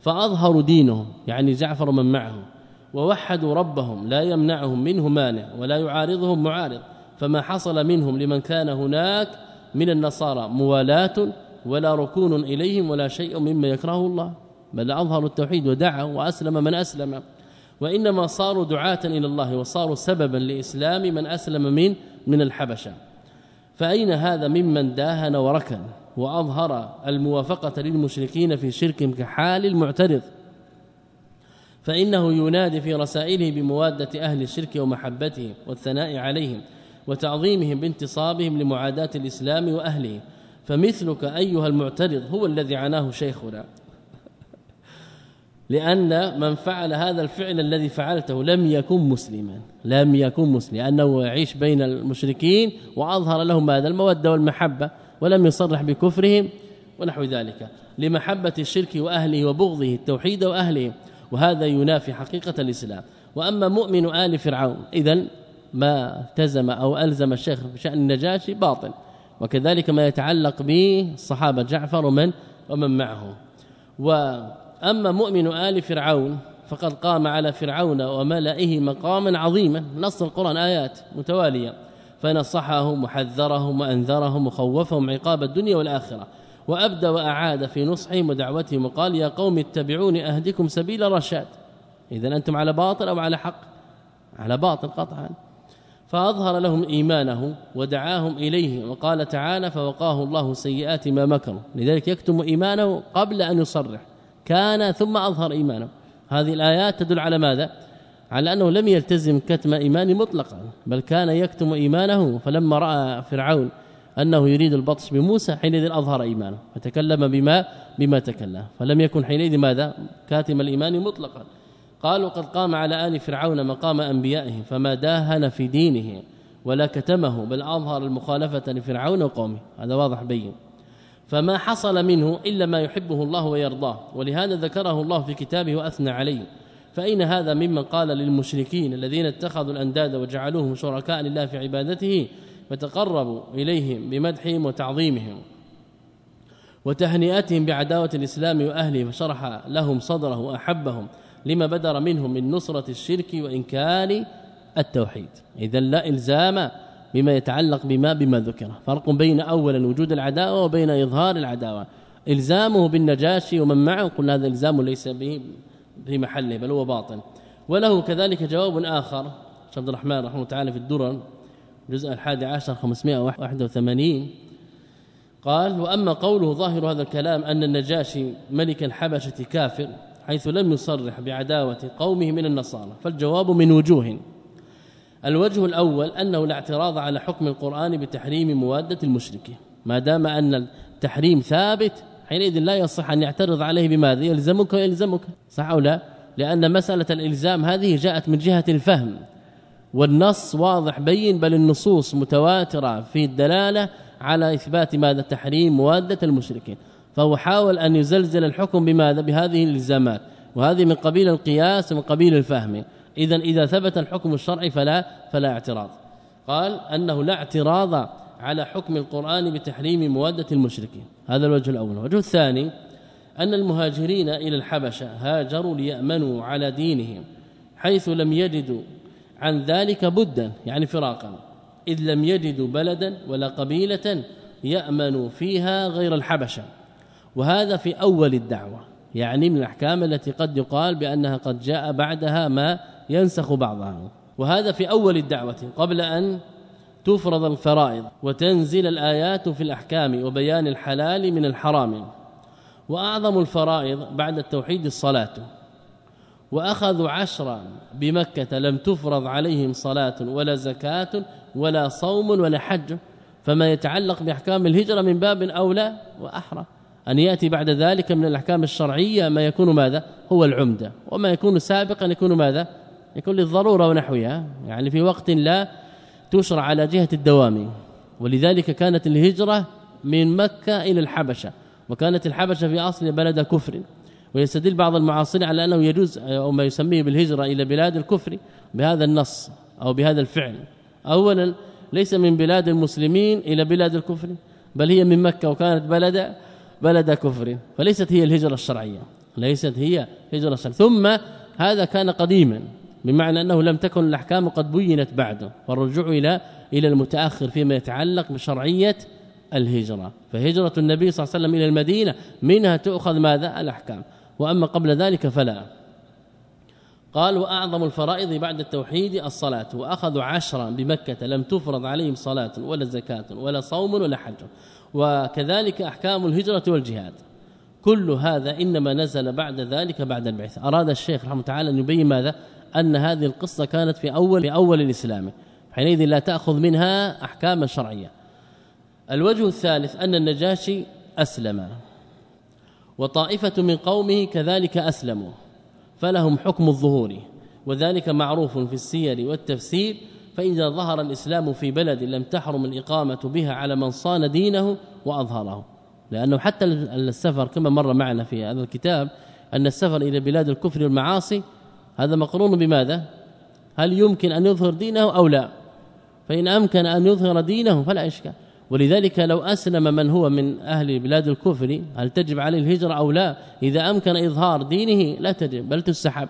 Speaker 2: فأظهروا دينهم يعني جعفر من معه. ووحدوا ربهم لا يمنعهم منه مانع ولا يعارضهم معارض فما حصل منهم لمن كان هناك من النصارى موالاه ولا ركون إليهم ولا شيء مما يكرهه الله بل أظهروا التوحيد ودعوا وأسلم من أسلم. وإنما صاروا دعاة إلى الله وصاروا سببا لإسلام من أسلم من من الحبشة. فأين هذا ممن داهن وركن وأظهر الموافقة للمشركين في شرك كحال المعترض؟ فإنه ينادي في رسائله بموادة أهل الشرك ومحبتهم والثناء عليهم وتعظيمهم بانتصابهم لمعاداة الإسلام وأهله. فمثلك أيها المعترض هو الذي عناه شيخنا. لأن من فعل هذا الفعل الذي فعلته لم يكن مسلما. لم يكن مسلما. لأنه يعيش بين المشركين وأظهر لهم هذا المودة والمحبة ولم يصرح بكفرهم ونحو ذلك. لمحبة الشرك وأهله وبغضه التوحيد وأهله. وهذا ينافي حقيقة الإسلام. وأما مؤمن آل فرعون اذا ما التزم أو ألزم الشيخ بشأن النجاشي باطل. وكذلك ما يتعلق بالصحابه جعفر ومن ومن معه. وأما مؤمن آل فرعون فقد قام على فرعون وملئه مقاما عظيما. نص القرآن آيات متوالية. فنصحهم وحذرهم وأنذرهم وخوفهم عقاب الدنيا والآخرة. وأبدى وأعاد في نصحهم ودعوتهم وقال يا قوم اتبعوني اهدكم سبيل الرشاد. اذا أنتم على باطل أو على حق؟ على باطل قطعا. فأظهر لهم إيمانه ودعاهم إليه وقال تعالى فوقاه الله سيئات ما مكروا. لذلك يكتم إيمانه قبل أن يصرح. كان ثم أظهر إيمانه. هذه الآيات تدل على ماذا؟ على أنه لم يلتزم كتم إيمان مطلقا بل كان يكتم إيمانه. فلما رأى فرعون أنه يريد البطش بموسى حينئذ أظهر إيمانه فتكلم بما بما تكلم فلم يكن حينئذ ماذا؟ كاتم الإيمان مطلقا. قالوا قد قام على آل فرعون مقام أنبيائه فما داهن في دينه ولا كتمه بل أظهر المخالفة لفرعون وقومه. هذا واضح بين. فما حصل منه إلا ما يحبه الله ويرضاه ولهذا ذكره الله في كتابه وأثنى عليه. فأين هذا ممن قال للمشركين الذين اتخذوا الأنداد وجعلوهم شركاء لله في عبادته فتقربوا إليهم بمدحهم وتعظيمهم وتهنئتهم بعداوة الإسلام وأهله فشرح لهم صدره وأحبهم لما بدر منهم من نصرة الشرك وإنكار التوحيد. إذا لا إلزام بما يتعلق بما بما ذكر. فرق بين اولا وجود العداوة وبين إظهار العداوة. إلزامه بالنجاشي ومن معه قلنا هذا إلزام ليس به في محله بل هو باطل. وله كذلك جواب آخر عبد الرحمن رحمه الله تعالى في الدرر. جزء الحادي عشر 581 قال وأما قوله ظاهر هذا الكلام أن النجاشي ملك الحبشة كافر حيث لم يصرح بعداوة قومه من النصارى فالجواب من وجوه. الوجه الأول أنه لا اعتراض على حكم القرآن بتحريم موادة المشركين ما دام أن التحريم ثابت حينئذ لا يصح أن يعترض عليه بماذا؟ يلزمك ويلزمك صح أو لا؟ لأن مسألة الإلزام هذه جاءت من جهة الفهم. والنص واضح بين بل النصوص متواترة في الدلالة على إثبات ماذا؟ تحريم موادة المشركين. فهو حاول أن يزلزل الحكم بماذا؟ بهذه الإلزامات. وهذه من قبيل القياس ومن قبيل الفهم. اذا إذا ثبت الحكم الشرعي فلا فلا اعتراض. قال أنه لا اعتراض على حكم القرآن بتحريم موادة المشركين. هذا الوجه الأول. الوجه الثاني أن المهاجرين إلى الحبشة هاجروا ليأمنوا على دينهم حيث لم يجدوا عن ذلك بدا يعني فراقا. إذ لم يجدوا بلدا ولا قبيلة يأمنوا فيها غير الحبشة. وهذا في أول الدعوة يعني من الأحكام التي قد يقال بأنها قد جاء بعدها ما ينسخ بعضها. وهذا في أول الدعوة قبل أن تفرض الفرائض وتنزل الآيات في الأحكام وبيان الحلال من الحرام. وأعظم الفرائض بعد التوحيد الصلاة. وأخذوا عشرا بمكة لم تفرض عليهم صلاة ولا زكاة ولا صوم ولا حج. فما يتعلق بأحكام الهجرة من باب أولى وأحرى. أن يأتي بعد ذلك من الأحكام الشرعية ما يكون ماذا؟ هو العمدة. وما يكون سابقا يكون ماذا؟ يكون للضرورة ونحوها. يعني في وقت لا تشرع على جهة الدوام. ولذلك كانت الهجرة من مكة إلى الحبشة. وكانت الحبشة في أصل بلد كفر. ويستدل بعض المعاصرين على أنه يجوز أو ما يسميه بالهجرة إلى بلاد الكفر بهذا النص أو بهذا الفعل. اولا ليس من بلاد المسلمين إلى بلاد الكفر بل هي من مكة وكانت بلد بلد كفر فليست هي الهجرة الشرعية ليست هي هجره الشرعية. ثم هذا كان قديما بمعنى أنه لم تكن الأحكام قد بينت بعده فالرجوع إلى إلى المتأخر فيما يتعلق بشرعية الهجرة. فهجرة النبي صلى الله عليه وسلم إلى المدينة منها تؤخذ ماذا؟ الأحكام. وأما قبل ذلك فلا. قال وأعظم الفرائض بعد التوحيد الصلاة. واخذوا عشرا بمكة لم تفرض عليهم صلاة ولا زكاة ولا صوم ولا حج. وكذلك أحكام الهجرة والجهاد. كل هذا إنما نزل بعد ذلك بعد البعث أراد الشيخ رحمه تعالى أن يبين ماذا؟ أن هذه القصة كانت في أول في أول الإسلام. حينئذ لا تأخذ منها أحكاما شرعية. الوجه الثالث أن النجاشي أسلم. وطائفة من قومه كذلك أسلموا فلهم حكم الظهور وذلك معروف في السير والتفسير فإذا ظهر الإسلام في بلد لم تحرم الإقامة بها على من صان دينه وأظهره. لأنه حتى السفر كما مر معنا في هذا الكتاب أن السفر إلى بلاد الكفر والمعاصي هذا مقرون بماذا؟ هل يمكن أن يظهر دينه أو لا؟ فإن أمكن أن يظهر دينه فلا إشكال. ولذلك لو أسلم من هو من أهل بلاد الكفر هل تجب عليه الهجرة أو لا؟ إذا أمكن إظهار دينه لا تجب بل تسحب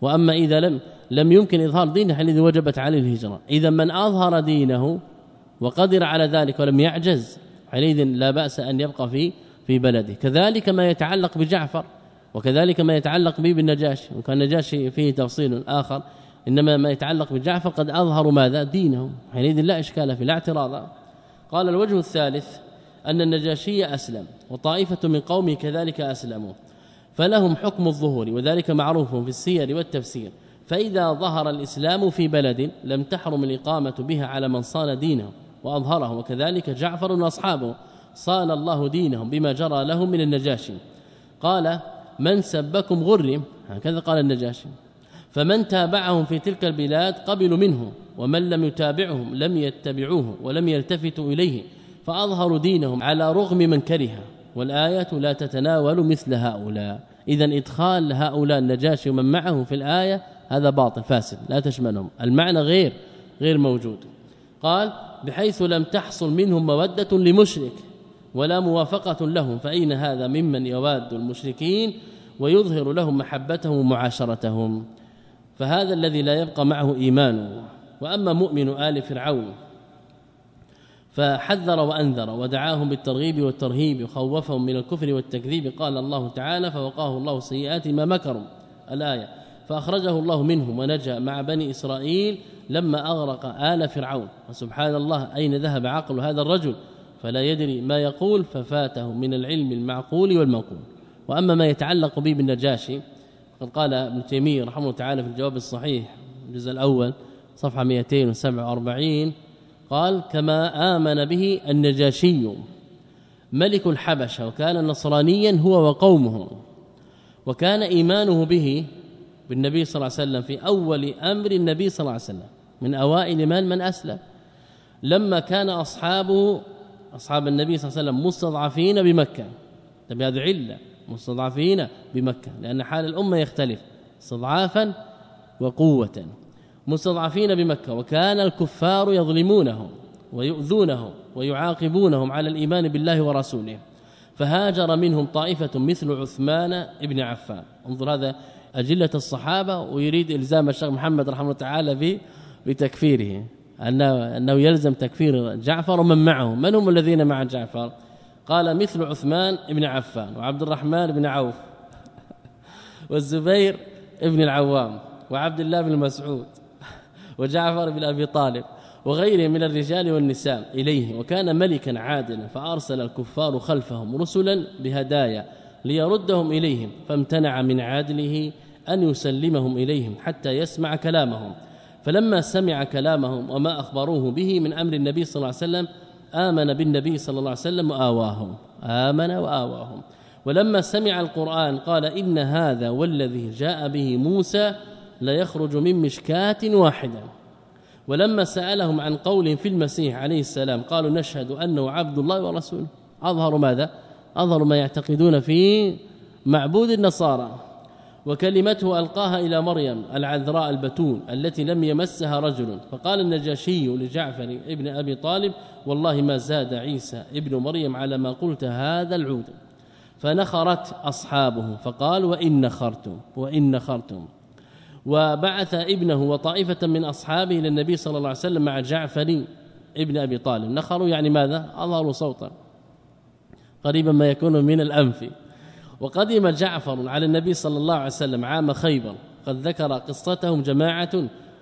Speaker 2: وأما إذا لم لم يمكن إظهار دينه حينئذ وجبت عليه الهجرة. إذا من أظهر دينه وقدر على ذلك ولم يعجز حينئذ لا بأس أن يبقى في في بلده. كذلك ما يتعلق بجعفر وكذلك ما يتعلق به بالنجاشي. وكان النجاشي فيه تفصيل آخر إنما ما يتعلق بجعفر قد أظهروا ماذا؟ دينهم. حينئذ لا إشكال فيه لا اعتراض. قال الوجه الثالث أن النجاشي أسلم وطائفة من قومه كذلك أسلموا فلهم حكم الظهور وذلك معروف في السير والتفسير فإذا ظهر الإسلام في بلد لم تحرم الإقامة بها على من صان دينه وأظهره وكذلك جعفر وأصحابه صان الله دينهم بما جرى لهم من النجاشي. قال من سبكم غرم؟ هكذا قال النجاشي. فمن تابعهم في تلك البلاد قبلوا منه ومن لم يتابعهم لم يتبعوه ولم يلتفتوا إليه فأظهروا دينهم على رغم من كره والايه لا تتناول مثل هؤلاء. اذا إدخال هؤلاء النجاشي ومن معه في الآية هذا باطل فاسد لا تشملهم. المعنى غير غير موجود. قال بحيث لم تحصل منهم مودة لمشرك ولا موافقة لهم فأين هذا ممن يواد المشركين ويظهر لهم محبتهم ومعاشرتهم؟ فهذا الذي لا يبقى معه ايمان وأما مؤمن آل فرعون فحذر وأنذر ودعاهم بالترغيب والترهيب وخوفهم من الكفر والتكذيب. قال الله تعالى فوقاه الله سيئات ما مكروا. الآية فأخرجه الله منهم ونجا مع بني إسرائيل لما أغرق آل فرعون. وسبحان الله أين ذهب عقل هذا الرجل؟ فلا يدري ما يقول ففاته من العلم المعقول والمنقول وأما ما يتعلق به بالنجاشي قد قال ابن تيمية رحمه الله تعالى في الجواب الصحيح الجزء الأول صفحة 247 قال كما آمن به النجاشي ملك الحبشة وكان نصرانيا هو وقومه وكان إيمانه به بالنبي صلى الله عليه وسلم في أول أمر النبي صلى الله عليه وسلم من أوائل من؟ من أسلم. لما كان أصحابه أصحاب النبي صلى الله عليه وسلم مستضعفين بمكة بهذه علة مستضعفين بمكة لأن حال الأمة يختلف استضعافا وقوة. مستضعفين بمكة وكان الكفار يظلمونهم ويؤذونهم ويعاقبونهم على الإيمان بالله ورسوله. فهاجر منهم طائفة مثل عثمان ابن عفان. انظر هذا أجلة الصحابة ويريد إلزام الشيخ محمد رحمه الله تعالى بتكفيره. انه أنه يلزم تكفير جعفر ومن معه. من هم الذين مع جعفر؟ قال مثل عثمان بن عفان وعبد الرحمن بن عوف والزبير ابن العوام وعبد الله بن مسعود. وجعفر بن أبي طالب وغيره من الرجال والنساء إليه وكان ملكا عادلا فأرسل الكفار خلفهم رسلا بهدايا ليردهم إليهم فامتنع من عادله أن يسلمهم إليهم حتى يسمع كلامهم. فلما سمع كلامهم وما أخبروه به من أمر النبي صلى الله عليه وسلم آمن بالنبي صلى الله عليه وسلم وآواهم. آمن وآواهم. ولما سمع القرآن قال إن هذا والذي جاء به موسى لا يخرج من مشكاة واحدة. ولما سألهم عن قول في المسيح عليه السلام قالوا نشهد أنه عبد الله ورسوله. أظهروا ماذا؟ أظهروا ما يعتقدون في معبود النصارى. وكلمته ألقاها إلى مريم العذراء البتول التي لم يمسها رجل. فقال النجاشي لجعفر ابن أبي طالب والله ما زاد عيسى ابن مريم على ما قلت هذا العود. فنخرت أصحابه فقال وإن نخرتم وإن نخرتم. وبعث ابنه وطائفة من أصحابه إلى النبي صلى الله عليه وسلم مع جعفر ابن أبي طالب. نخروا يعني ماذا؟ أظهروا صوتا. قريبا ما يكون من الأنف. وقدم جعفر على النبي صلى الله عليه وسلم عام خيبر. قد ذكر قصتهم جماعة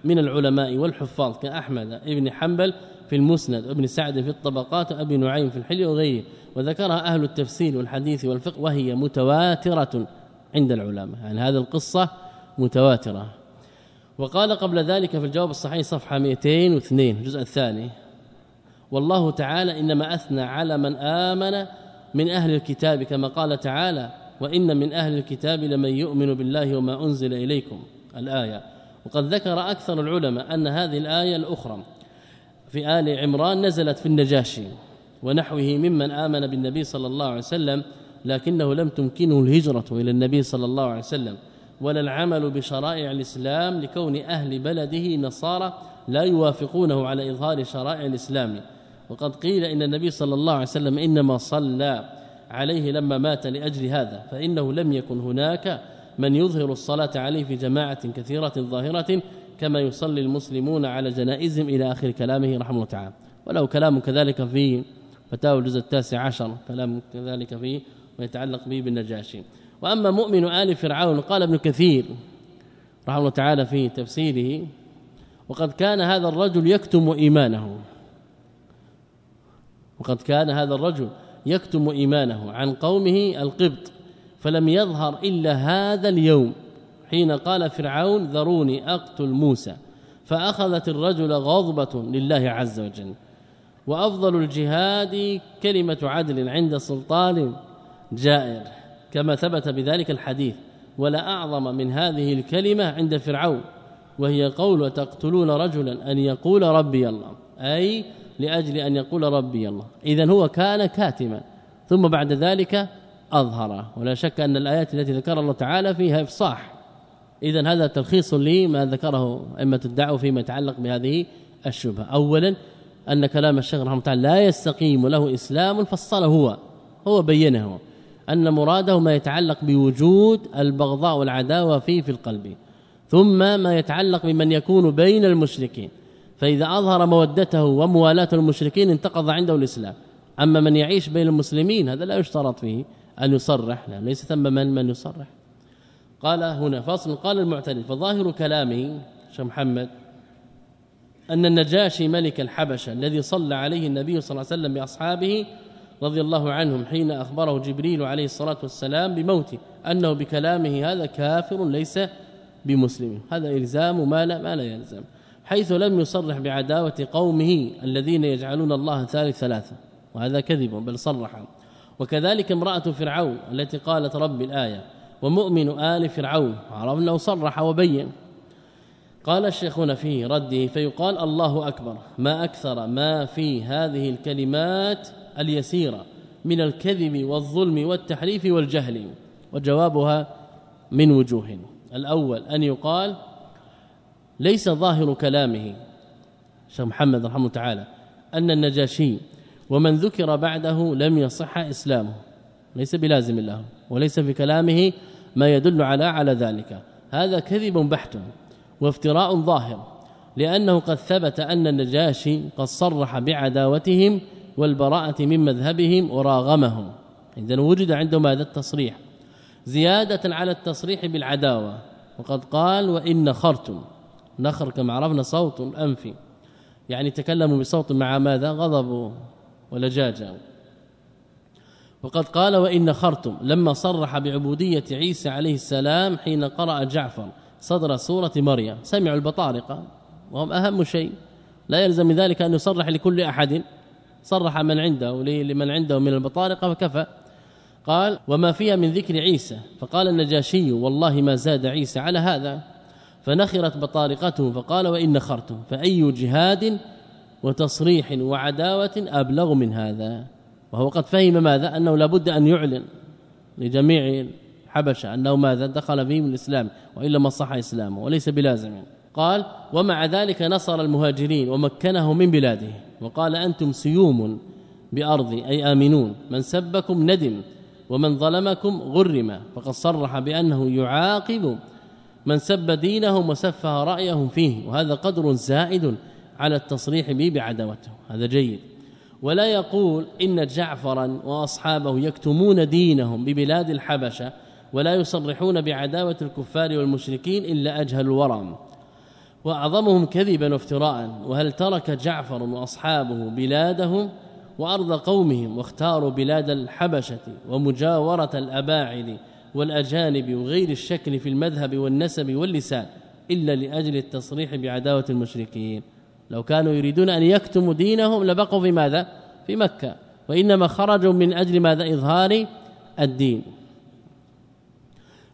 Speaker 2: من العلماء والحفاظ كأحمد ابن حنبل في المسند وابن سعد في الطبقات وأبي نعيم في الحلي وغيره. وذكرها أهل التفسير والحديث والفقه وهي متواترة عند العلماء. يعني هذه القصة متواترة. وقال قبل ذلك في الجواب الصحيح صفحة 202 الجزء الثاني والله تعالى إنما أثنى على من آمن من أهل الكتاب كما قال تعالى وإن من أهل الكتاب لمن يؤمن بالله وما أنزل إليكم الآية. وقد ذكر أكثر العلماء أن هذه الآية الأخرى في آل عمران نزلت في النجاشي ونحوه ممن آمن بالنبي صلى الله عليه وسلم لكنه لم تمكنه الهجرة إلى النبي صلى الله عليه وسلم. ولا العمل بشرائع الإسلام لكون أهل بلده نصارى لا يوافقونه على إظهار شرائع الإسلام. وقد قيل إن النبي صلى الله عليه وسلم إنما صلى عليه لما مات لأجل هذا فإنه لم يكن هناك من يظهر الصلاة عليه في جماعة كثيرة ظاهرة كما يصلي المسلمون على جنائزهم إلى آخر كلامه رحمه الله تعالى. ولو كلام كذلك في فتاوى الجزء التاسع عشر كلام كذلك فيه ويتعلق به بالنجاشي. وأما مؤمن آل فرعون قال ابن كثير رحمه الله تعالى في تفسيره وقد كان هذا الرجل يكتم إيمانه. وقد كان هذا الرجل يكتم إيمانه عن قومه القبط فلم يظهر إلا هذا اليوم حين قال فرعون ذروني أقتل موسى فأخذت الرجل غضبة لله عز وجل. وأفضل الجهاد كلمة عدل عند سلطان جائر. كما ثبت بذلك الحديث ولا أعظم من هذه الكلمة عند فرعون وهي قول تقتلون رجلا أن يقول ربي الله أي لأجل أن يقول ربي الله. اذا هو كان كاتما ثم بعد ذلك أظهر. ولا شك أن الآيات التي ذكر الله تعالى فيها إفصاح. اذا هذا تلخيص لما ذكره أئمة الدعوة فيما يتعلق بهذه الشبهة. اولا أن كلام الشيخ رحمه الله لا يستقيم له إسلام فصله هو هو بينه. أن مراده ما يتعلق بوجود البغضاء والعداوة فيه في القلب ثم ما يتعلق بمن يكون بين المشركين. فإذا أظهر مودته وموالاة المشركين انتقض عنده الإسلام. أما من يعيش بين المسلمين هذا لا يشترط فيه أن يصرح لا ليس ثم من من يصرح. قال هنا فصل قال المعتدل فظاهر كلامه شيخ محمد أن النجاشي ملك الحبشة الذي صلى عليه النبي صلى الله عليه وسلم بأصحابه رضي الله عنهم حين أخبره جبريل عليه الصلاة والسلام بموته أنه بكلامه هذا كافر ليس بمسلم. هذا إلزام ما لا, ما لا يلزم. حيث لم يصرح بعداوة قومه الذين يجعلون الله ثالث ثلاثة. وهذا كذب بل صرح. وكذلك امرأة فرعون التي قالت رب الآية ومؤمن آل فرعون. عرفنا وصرح وبين. قال الشيخون في رده فيقال الله أكبر ما أكثر ما في هذه الكلمات اليسيرة من الكذب والظلم والتحريف والجهل وجوابها من وجوه. الأول أن يقال ليس ظاهر كلامه. شيخ محمد رحمه تعالى أن النجاشي ومن ذكر بعده لم يصح إسلامه. ليس بلازم له وليس في كلامه ما يدل على على ذلك. هذا كذب بحت وافتراء ظاهر لأنه قد ثبت أن النجاشي قد صرح بعداوتهم والبراءة من مذهبهم وراغمهم. اذا وجد عنده ماذا التصريح. زيادة على التصريح بالعداوة. وقد قال وإن خرتم نخر كما عرفنا صوت انفي يعني تكلموا بصوت مع ماذا؟ غضب ولجاجا وقد قال وإن خرتم لما صرح بعبودية عيسى عليه السلام حين قرأ جعفر صدر سورة مريم. سمعوا البطارقه وهم أهم شيء. لا يلزم من ذلك أن يصرح لكل أحد. صرح من عنده لمن عنده من البطارقه فكفى. قال وما فيها من ذكر عيسى. فقال النجاشي والله ما زاد عيسى على هذا. فنخرت بطارقته فقال وإن خرتم فأي جهاد وتصريح وعداوة أبلغ من هذا؟ وهو قد فهم ماذا؟ أنه لابد أن يعلن لجميع حبشه أنه ماذا؟ دخل فيهم الإسلام وإلا ما صح إسلامه وليس بلازم. قال ومع ذلك نصر المهاجرين ومكنه من بلاده. وقال أنتم سيوم بارضي أي آمنون. من سبكم ندم ومن ظلمكم غرم. فقد صرح بأنه يعاقب من سب دينهم وسفه رأيهم فيه وهذا قدر زائد على التصريح به بعداوته. هذا جيد. ولا يقول إن جعفرا وأصحابه يكتمون دينهم ببلاد الحبشة ولا يصرحون بعداوة الكفار والمشركين إلا أجهل الورم وأعظمهم كذبا وافتراء وهل ترك جعفر وأصحابه بلادهم وأرض قومهم واختاروا بلاد الحبشة ومجاورة الأباعد والأجانب وغير الشكل في المذهب والنسب واللسان إلا لأجل التصريح بعداوة المشركين؟ لو كانوا يريدون أن يكتموا دينهم لبقوا في ماذا؟ في مكة. وإنما خرجوا من أجل ماذا؟ إظهار الدين.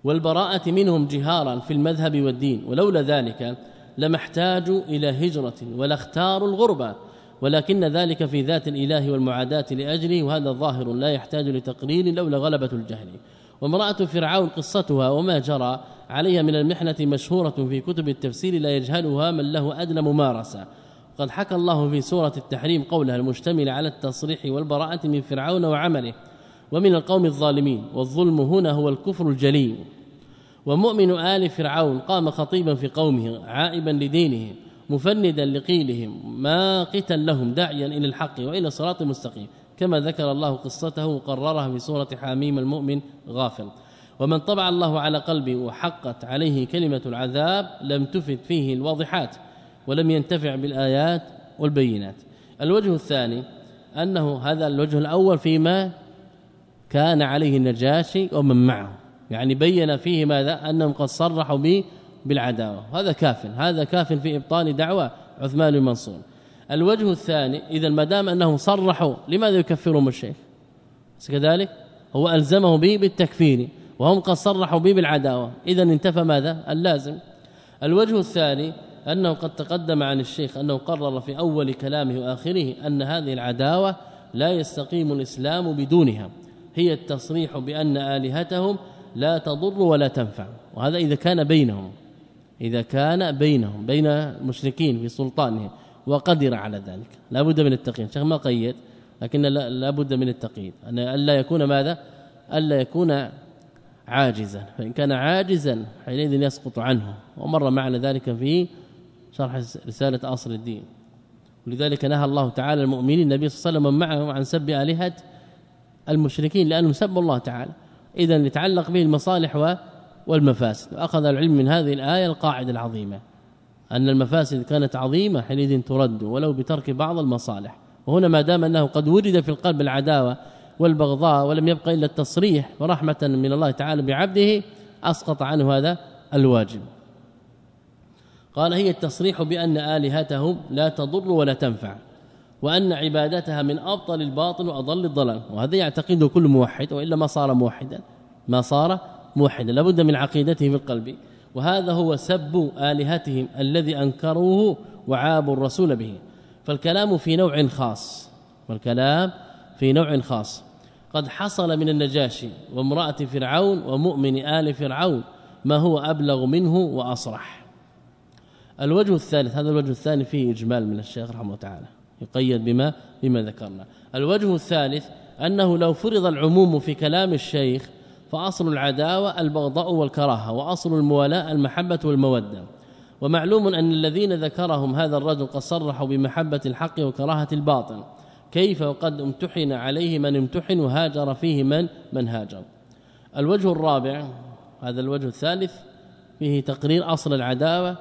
Speaker 2: والبراءة منهم جهارا في المذهب والدين. ولولا ذلك لما احتاجوا إلى هجرة ولا اختاروا الغربة ولكن ذلك في ذات الإله والمعاداة لأجله وهذا ظاهر لا يحتاج لتقرير لولا غلبة الجهل. وامرأة فرعون قصتها وما جرى عليها من المحنة مشهورة في كتب التفسير لا يجهلها من له أدنى ممارسة. قد حكى الله في سورة التحريم قولها المشتمل على التصريح والبراءة من فرعون وعمله ومن القوم الظالمين والظلم هنا هو الكفر الجلي ومؤمن آل فرعون قام خطيبا في قومه عائبا لدينهم مفندا لقيلهم ماقتا لهم داعيا إلى الحق وإلى صراط مستقيم. كما ذكر الله قصته وقررها في سورة حاميم المؤمن غافل. ومن طبع الله على قلبه وحقت عليه كلمة العذاب لم تفد فيه الواضحات ولم ينتفع بالآيات والبينات. الوجه الثاني أنه هذا الوجه الأول فيما كان عليه النجاشي ومن معه. يعني بين فيه ماذا؟ أنهم قد صرحوا به بالعداوة. هذا كاف. هذا كاف في إبطال دعوة عثمان بن منصور. الوجه الثاني إذا ما دام أنهم صرحوا لماذا يكفرهم الشيخ؟ كذلك هو ألزمه به بالتكفير وهم قد صرحوا به بالعداوة. إذا انتفى ماذا؟ اللازم. الوجه الثاني أنه قد تقدم عن الشيخ أنه قرر في أول كلامه وآخره أن هذه العداوة لا يستقيم الإسلام بدونها. هي التصريح بأن آلهتهم لا تضر ولا تنفع. وهذا إذا كان بينهم إذا كان بينهم بين المشركين في سلطانهم وقدر على ذلك. لا بد من التقييد. شيخ ما قيد لكن لا بد من التقييد. أن ألا يكون ماذا؟ ألا يكون عاجزا. فإن كان عاجزا حينئذ يسقط عنه. ومر معنا ذلك في شرح رسالة أصل الدين. ولذلك نهى الله تعالى المؤمنين النبي صلى الله عليه وسلم معهم عن سب آلهة المشركين لأنهم سبوا الله تعالى. إذا يتعلق به المصالح والمفاسد. وأخذ العلم من هذه الآية القاعدة العظيمة أن المفاسد كانت عظيمة حينئذ ترد ولو بترك بعض المصالح. وهنا ما دام أنه قد وجد في القلب العداوة والبغضاء ولم يبقى إلا التصريح ورحمة من الله تعالى بعبده أسقط عنه هذا الواجب. قال هي التصريح بأن آلهتهم لا تضر ولا تنفع. وأن عبادتها من أبطل الباطل وأضل الضلال. وهذا يعتقده كل موحد وإلا ما صار موحدا. ما صار موحدا. لابد من عقيدته في القلب. وهذا هو سب آلهتهم الذي أنكروه وعابوا الرسول به. فالكلام في نوع خاص. والكلام في نوع خاص. قد حصل من النجاشي وامرأة فرعون ومؤمن آل فرعون ما هو أبلغ منه وأصرح. الوجه الثالث هذا الوجه الثاني فيه إجمال من الشيخ رحمه الله تعالى. يقيد بما بما ذكرنا. الوجه الثالث أنه لو فرض العموم في كلام الشيخ فأصل العداوة البغضاء والكراهة وأصل الموالاة المحبة والمودة. ومعلوم أن الذين ذكرهم هذا الرجل قد صرحوا بمحبة الحق وكراهة الباطل. كيف وقد امتحن عليه من امتحن وهاجر فيه من من هاجر. الوجه الرابع هذا الوجه الثالث فيه تقرير أصل العداوة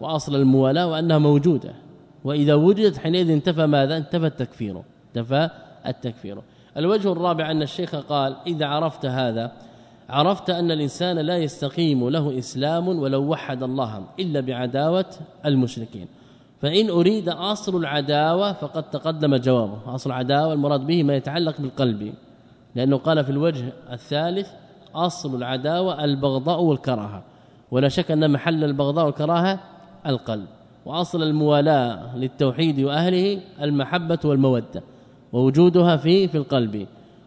Speaker 2: وأصل الموالاة وأنها موجودة. وإذا وجدت حينئذ انتفى ماذا؟ انتفى التكفير. انتفى التكفير. الوجه الرابع أن الشيخ قال إذا عرفت هذا عرفت أن الإنسان لا يستقيم له إسلام ولو وحد الله إلا بعداوة المشركين. فإن أريد أصل العداوة فقد تقدم جوابه. أصل العداوة المراد به ما يتعلق بالقلب. لأنه قال في الوجه الثالث أصل العداوة البغضاء والكراهة. ولا شك أن محل البغضاء والكراهة القلب. وأصل الموالاة للتوحيد وأهله المحبة والمودة ووجودها في في القلب.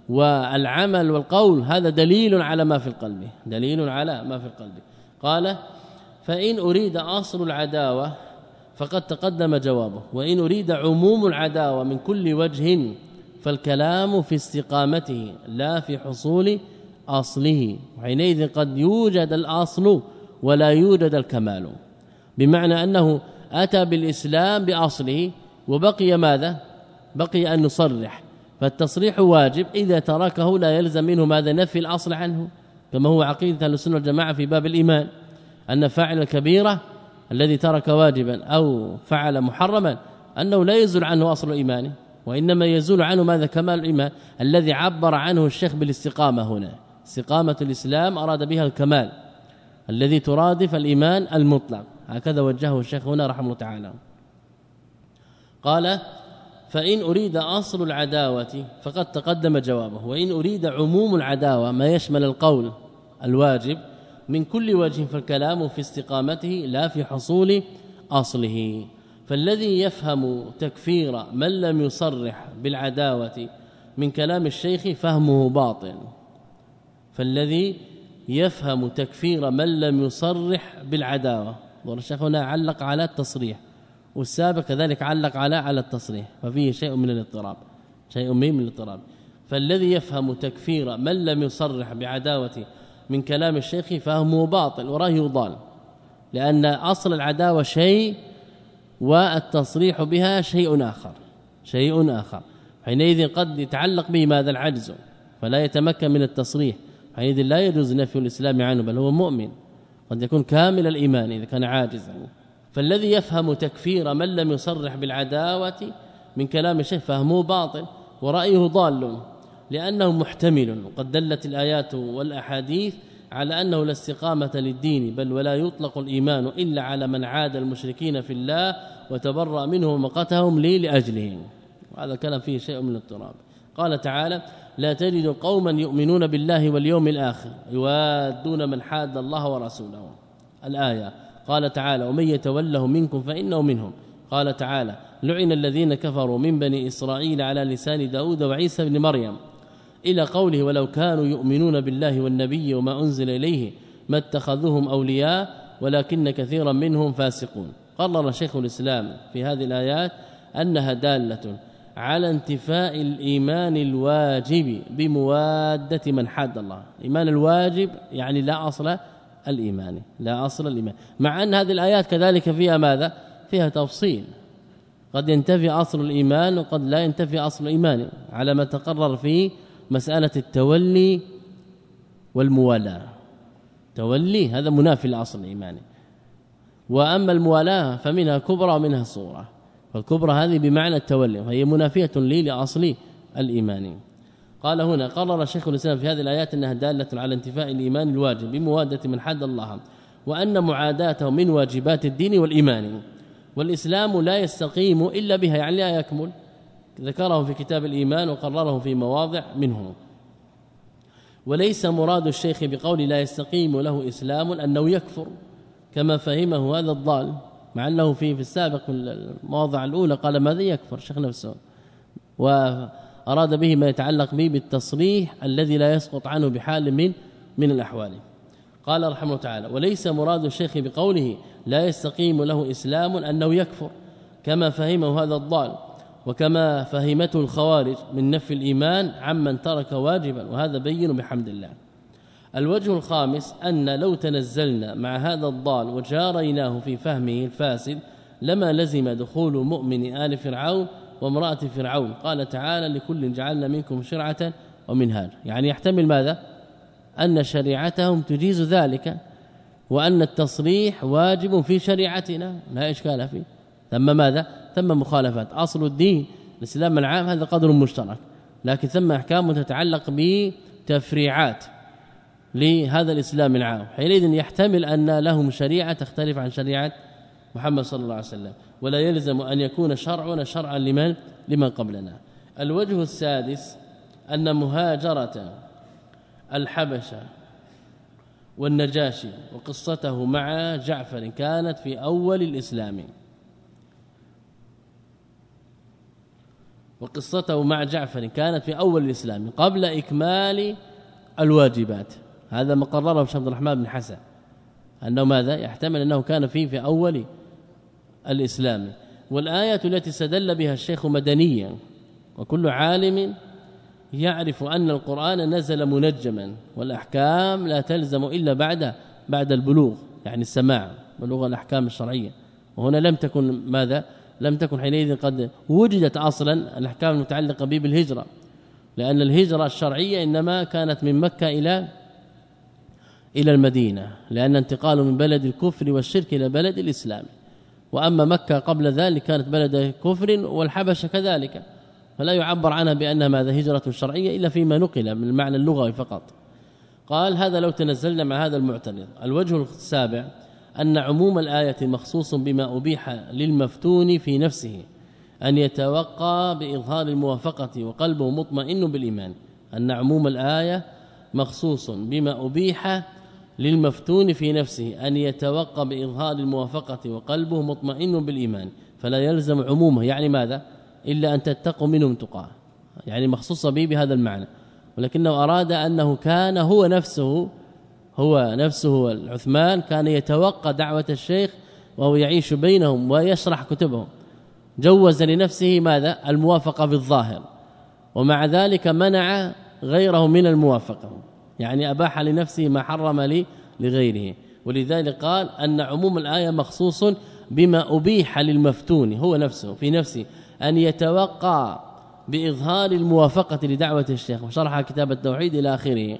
Speaker 2: والعمل والقول هذا دليل على ما في القلب دليل على ما في القلب. قال فإن أريد أصل العداوة فقد تقدم جوابه وإن أريد عموم العداوة من كل وجه فالكلام في استقامته لا في حصول أصله. حينئذ قد يوجد الأصل ولا يوجد الكمال. بمعنى أنه أتى بالإسلام بأصله وبقي ماذا؟ بقي أن نصرح فالتصريح واجب إذا تركه لا يلزم منه ماذا؟ نفي الأصل عنه كما هو عقيدة أهل السنة والجماعة في باب الإيمان. أن فاعل الكبيرة الذي ترك واجبا أو فعل محرما أنه لا يزول عنه أصل الإيمان وإنما يزول عنه ماذا؟ كمال الإيمان الذي عبر عنه الشيخ بالاستقامة هنا. استقامة الإسلام أراد بها الكمال الذي ترادف الإيمان المطلق. هكذا وجهه الشيخ هنا رحمه الله تعالى. قال فإن أريد أصل العداوة فقد تقدم جوابه وإن أريد عموم العداوة ما يشمل القول الواجب من كل وجه فالكلام في استقامته لا في حصول أصله. فالذي يفهم تكفير من لم يصرح بالعداوة من كلام الشيخ فهمه باطل. فالذي يفهم تكفير من لم يصرح بالعداوة والشيخ هنا علق على التصريح والسابق كذلك علق على على التصريح ففيه شيء من الاضطراب شيء من الاضطراب. فالذي يفهم تكفير من لم يصرح بعداوة من كلام الشيخ فهمه باطل وراه ضال لأن أصل العداوة شيء والتصريح بها شيء آخر شيء آخر. حينئذ قد يتعلق به ماذا؟ العجز فلا يتمكن من التصريح. حينئذ لا يجوز نفي الإسلام عنه بل هو مؤمن. قد يكون كامل الإيمان إذا كان عاجزا. فالذي يفهم تكفير من لم يصرح بالعداوة من كلام الشيخ فهمه باطل ورأيه ضال لأنه محتمل. وقد دلت الآيات والأحاديث على أنه لا استقامة للدين بل ولا يطلق الإيمان إلا على من عاد المشركين في الله وتبرأ منهم ومقتهم لي لأجلهم. وهذا كلام فيه شيء من الاضطراب. قال تعالى لا تجد قوما يؤمنون بالله واليوم الآخر يوادون من حاد الله ورسوله. الآية قال تعالى ومن يتوله منكم فإنه منهم. قال تعالى لعن الذين كفروا من بني إسرائيل على لسان داود وعيسى بن مريم إلى قوله ولو كانوا يؤمنون بالله والنبي وما أنزل إليه ما اتخذوهم أولياء ولكن كثيرا منهم فاسقون. قرر شيخ الإسلام في هذه الآيات أنها دالة على انتفاء الإيمان الواجب بموادة من حد الله. الإيمان الواجب يعني لا أصل الإيمان لا أصل الإيمان. مع أن هذه الآيات كذلك فيها ماذا؟ فيها تفصيل. قد ينتفي أصل الإيمان وقد لا ينتفي أصل الإيمان على ما تقرر في مسألة التولي والموالاة. تولي هذا منافي لأصل الإيمان. وأما الموالاة فمنها كبرى ومنها صوره فالكبرى هذه بمعنى التولي وهي منافية لي لاصل الإيمان. قال هنا قرر شيخ الإسلام في هذه الآيات إنها دالة على انتفاء الإيمان الواجب بموادة من حد الله وأن معاداته من واجبات الدين والإيمان. والإسلام لا يستقيم إلا بها يعني لا يكمل. ذكره في كتاب الإيمان وقرره في مواضع منه. وليس مراد الشيخ بقول لا يستقيم له إسلام انه يكفر كما فهمه هذا الضال. مع أنه في في السابق المواضع الأولى قال ماذا يكفر شيخ نفسه؟ وأراد به ما يتعلق به بالتصريح الذي لا يسقط عنه بحال من من الأحوال. قال رحمه الله تعالى وليس مراد الشيخ بقوله لا يستقيم له إسلام أنه يكفر كما فهمه هذا الضال وكما فهمته الخوارج من نفي الإيمان عمن ترك واجبا وهذا بين بحمد الله. الوجه الخامس أن لو تنزلنا مع هذا الضال وجاريناه في فهمه الفاسد لما لزم دخول مؤمن آل فرعون وامرأة فرعون. قال تعالى لكل جعلنا منكم شرعة ومنهاج يعني يحتمل ماذا؟ أن شريعتهم تجيز ذلك وأن التصريح واجب في شريعتنا. لا إشكال فيه. ثم ماذا؟ ثم مخالفات. أصل الدين الإسلام العام هذا قدر مشترك. لكن ثم أحكام تتعلق بتفريعات. لهذا الإسلام العام. حينئذ يحتمل أن لهم شريعة تختلف عن شريعة محمد صلى الله عليه وسلم. ولا يلزم أن يكون شرعنا شرعا لمن؟ لمن قبلنا. الوجه السادس أن مهاجرة الحبشة والنجاشي وقصته مع جعفر كانت في أول الإسلام. وقصته مع جعفر كانت في أول الإسلام قبل إكمال الواجبات. هذا ما قرره عبد الرحمن بن حسن أنه ماذا؟ يحتمل أنه كان فيه في أول الإسلام. والآية التي استدل بها الشيخ مدنيا وكل عالم يعرف أن القرآن نزل منجما والأحكام لا تلزم إلا بعد بعد البلوغ يعني السماع بلوغ الأحكام الشرعية. وهنا لم تكن ماذا؟ لم تكن حينئذ قد وجدت أصلا الأحكام المتعلقة به بالهجرة لأن الهجرة الشرعية إنما كانت من مكة إلى إلى المدينة لأن انتقال من بلد الكفر والشرك إلى بلد الإسلام. وأما مكة قبل ذلك كانت بلد كفر والحبشة كذلك. فلا يعبر عنها بأنها ماذا هجرة شرعية إلا فيما نقل من المعنى اللغوي فقط. قال هذا لو تنزلنا مع هذا المعترض. الوجه السابع أن عموم الآية مخصوص بما أبيح للمفتون في نفسه أن يتوقى بإظهار الموافقة وقلبه مطمئن بالإيمان. أن عموم الآية مخصوص بما أبيح للمفتون في نفسه أن يتوقى بإظهار الموافقة وقلبه مطمئن بالإيمان فلا يلزم عمومه. يعني ماذا؟ إلا أن تتقوا منهم تقاه يعني مخصوص به بهذا المعنى. ولكنه أراد أنه كان هو نفسه هو نفسه العثمان كان يتوقى دعوة الشيخ وهو يعيش بينهم ويشرح كتبهم. جوز لنفسه ماذا؟ الموافقة بالظاهر ومع ذلك منع غيره من الموافقة. يعني أباح لنفسه ما حرم لي لغيره. ولذلك قال أن عموم الآية مخصوص بما أبيح للمفتون هو نفسه في نفسه أن يتوقع بإظهار الموافقة لدعوة الشيخ وشرح كتاب التوحيد إلى آخره.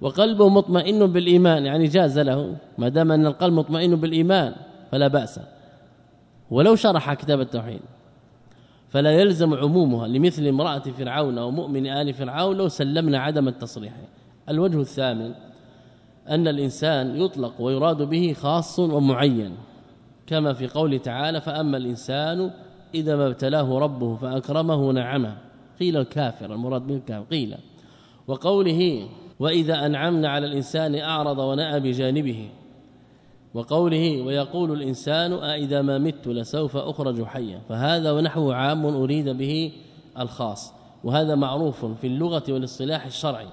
Speaker 2: وقلبه مطمئن بالإيمان يعني جاز له ما دام أن القلب مطمئن بالإيمان فلا بأس. ولو شرح كتاب التوحيد فلا يلزم عمومها لمثل امرأة فرعون أو مؤمن آل فرعون لو سلمنا عدم التصريح. الوجه الثامن أن الإنسان يطلق ويراد به خاص ومعين كما في قوله تعالى فأما الإنسان إذا ما ابتلاه ربه فأكرمه نعمه. قيل الكافر المراد به الكافر. قيل. وقوله وإذا أنعمنا على الإنسان أعرض ونأى بجانبه. وقوله ويقول الإنسان أإذا ما مت لسوف أخرج حيا. فهذا ونحوه عام أريد به الخاص. وهذا معروف في اللغة والاصطلاح الشرعي.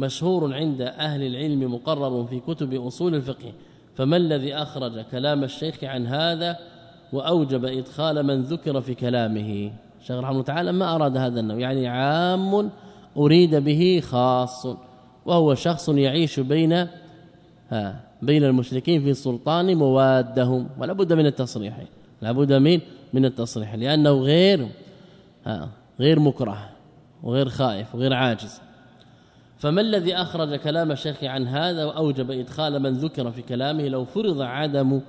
Speaker 2: مشهور عند أهل العلم مقرر في كتب أصول الفقه فما الذي أخرج كلام الشيخ عن هذا وأوجب إدخال من ذكر في كلامه؟ شيخ رحمه الله تعالى ما أراد هذا النوع يعني عام أريد به خاص وهو شخص يعيش بين ها بين المشركين في سلطان موادهم ولا بد من التصريح لا بد من من التصريح لأنه غير ها غير مكره وغير خائف وغير عاجز. فما الذي أخرج كلام الشيخ عن هذا وأوجب إدخال من ذكر في كلامه لو فرض عدم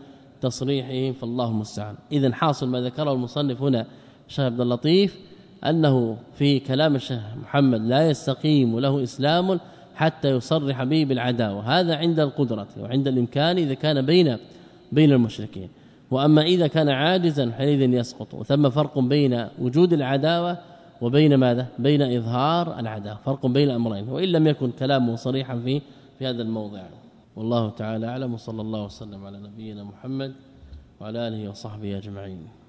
Speaker 2: تصريحه فالله المستعان. اذا حاصل ما ذكره المصنف هنا الشيخ عبد اللطيف أنه في كلام الشيخ محمد لا يستقيم له إسلام حتى يصرح به بالعداوة. هذا عند القدرة وعند الإمكان إذا كان بين بين المشركين. وأما إذا كان عاجزا حينئذ يسقط. وثم فرق بين وجود العداوة وبين ماذا؟ بين إظهار العداوة فرق بين الأمرين وإن لم يكن كلامه صريحا في في هذا الموضع. والله تعالى أعلم وصلى الله وسلم على نبينا محمد وعلى آله وصحبه أجمعين.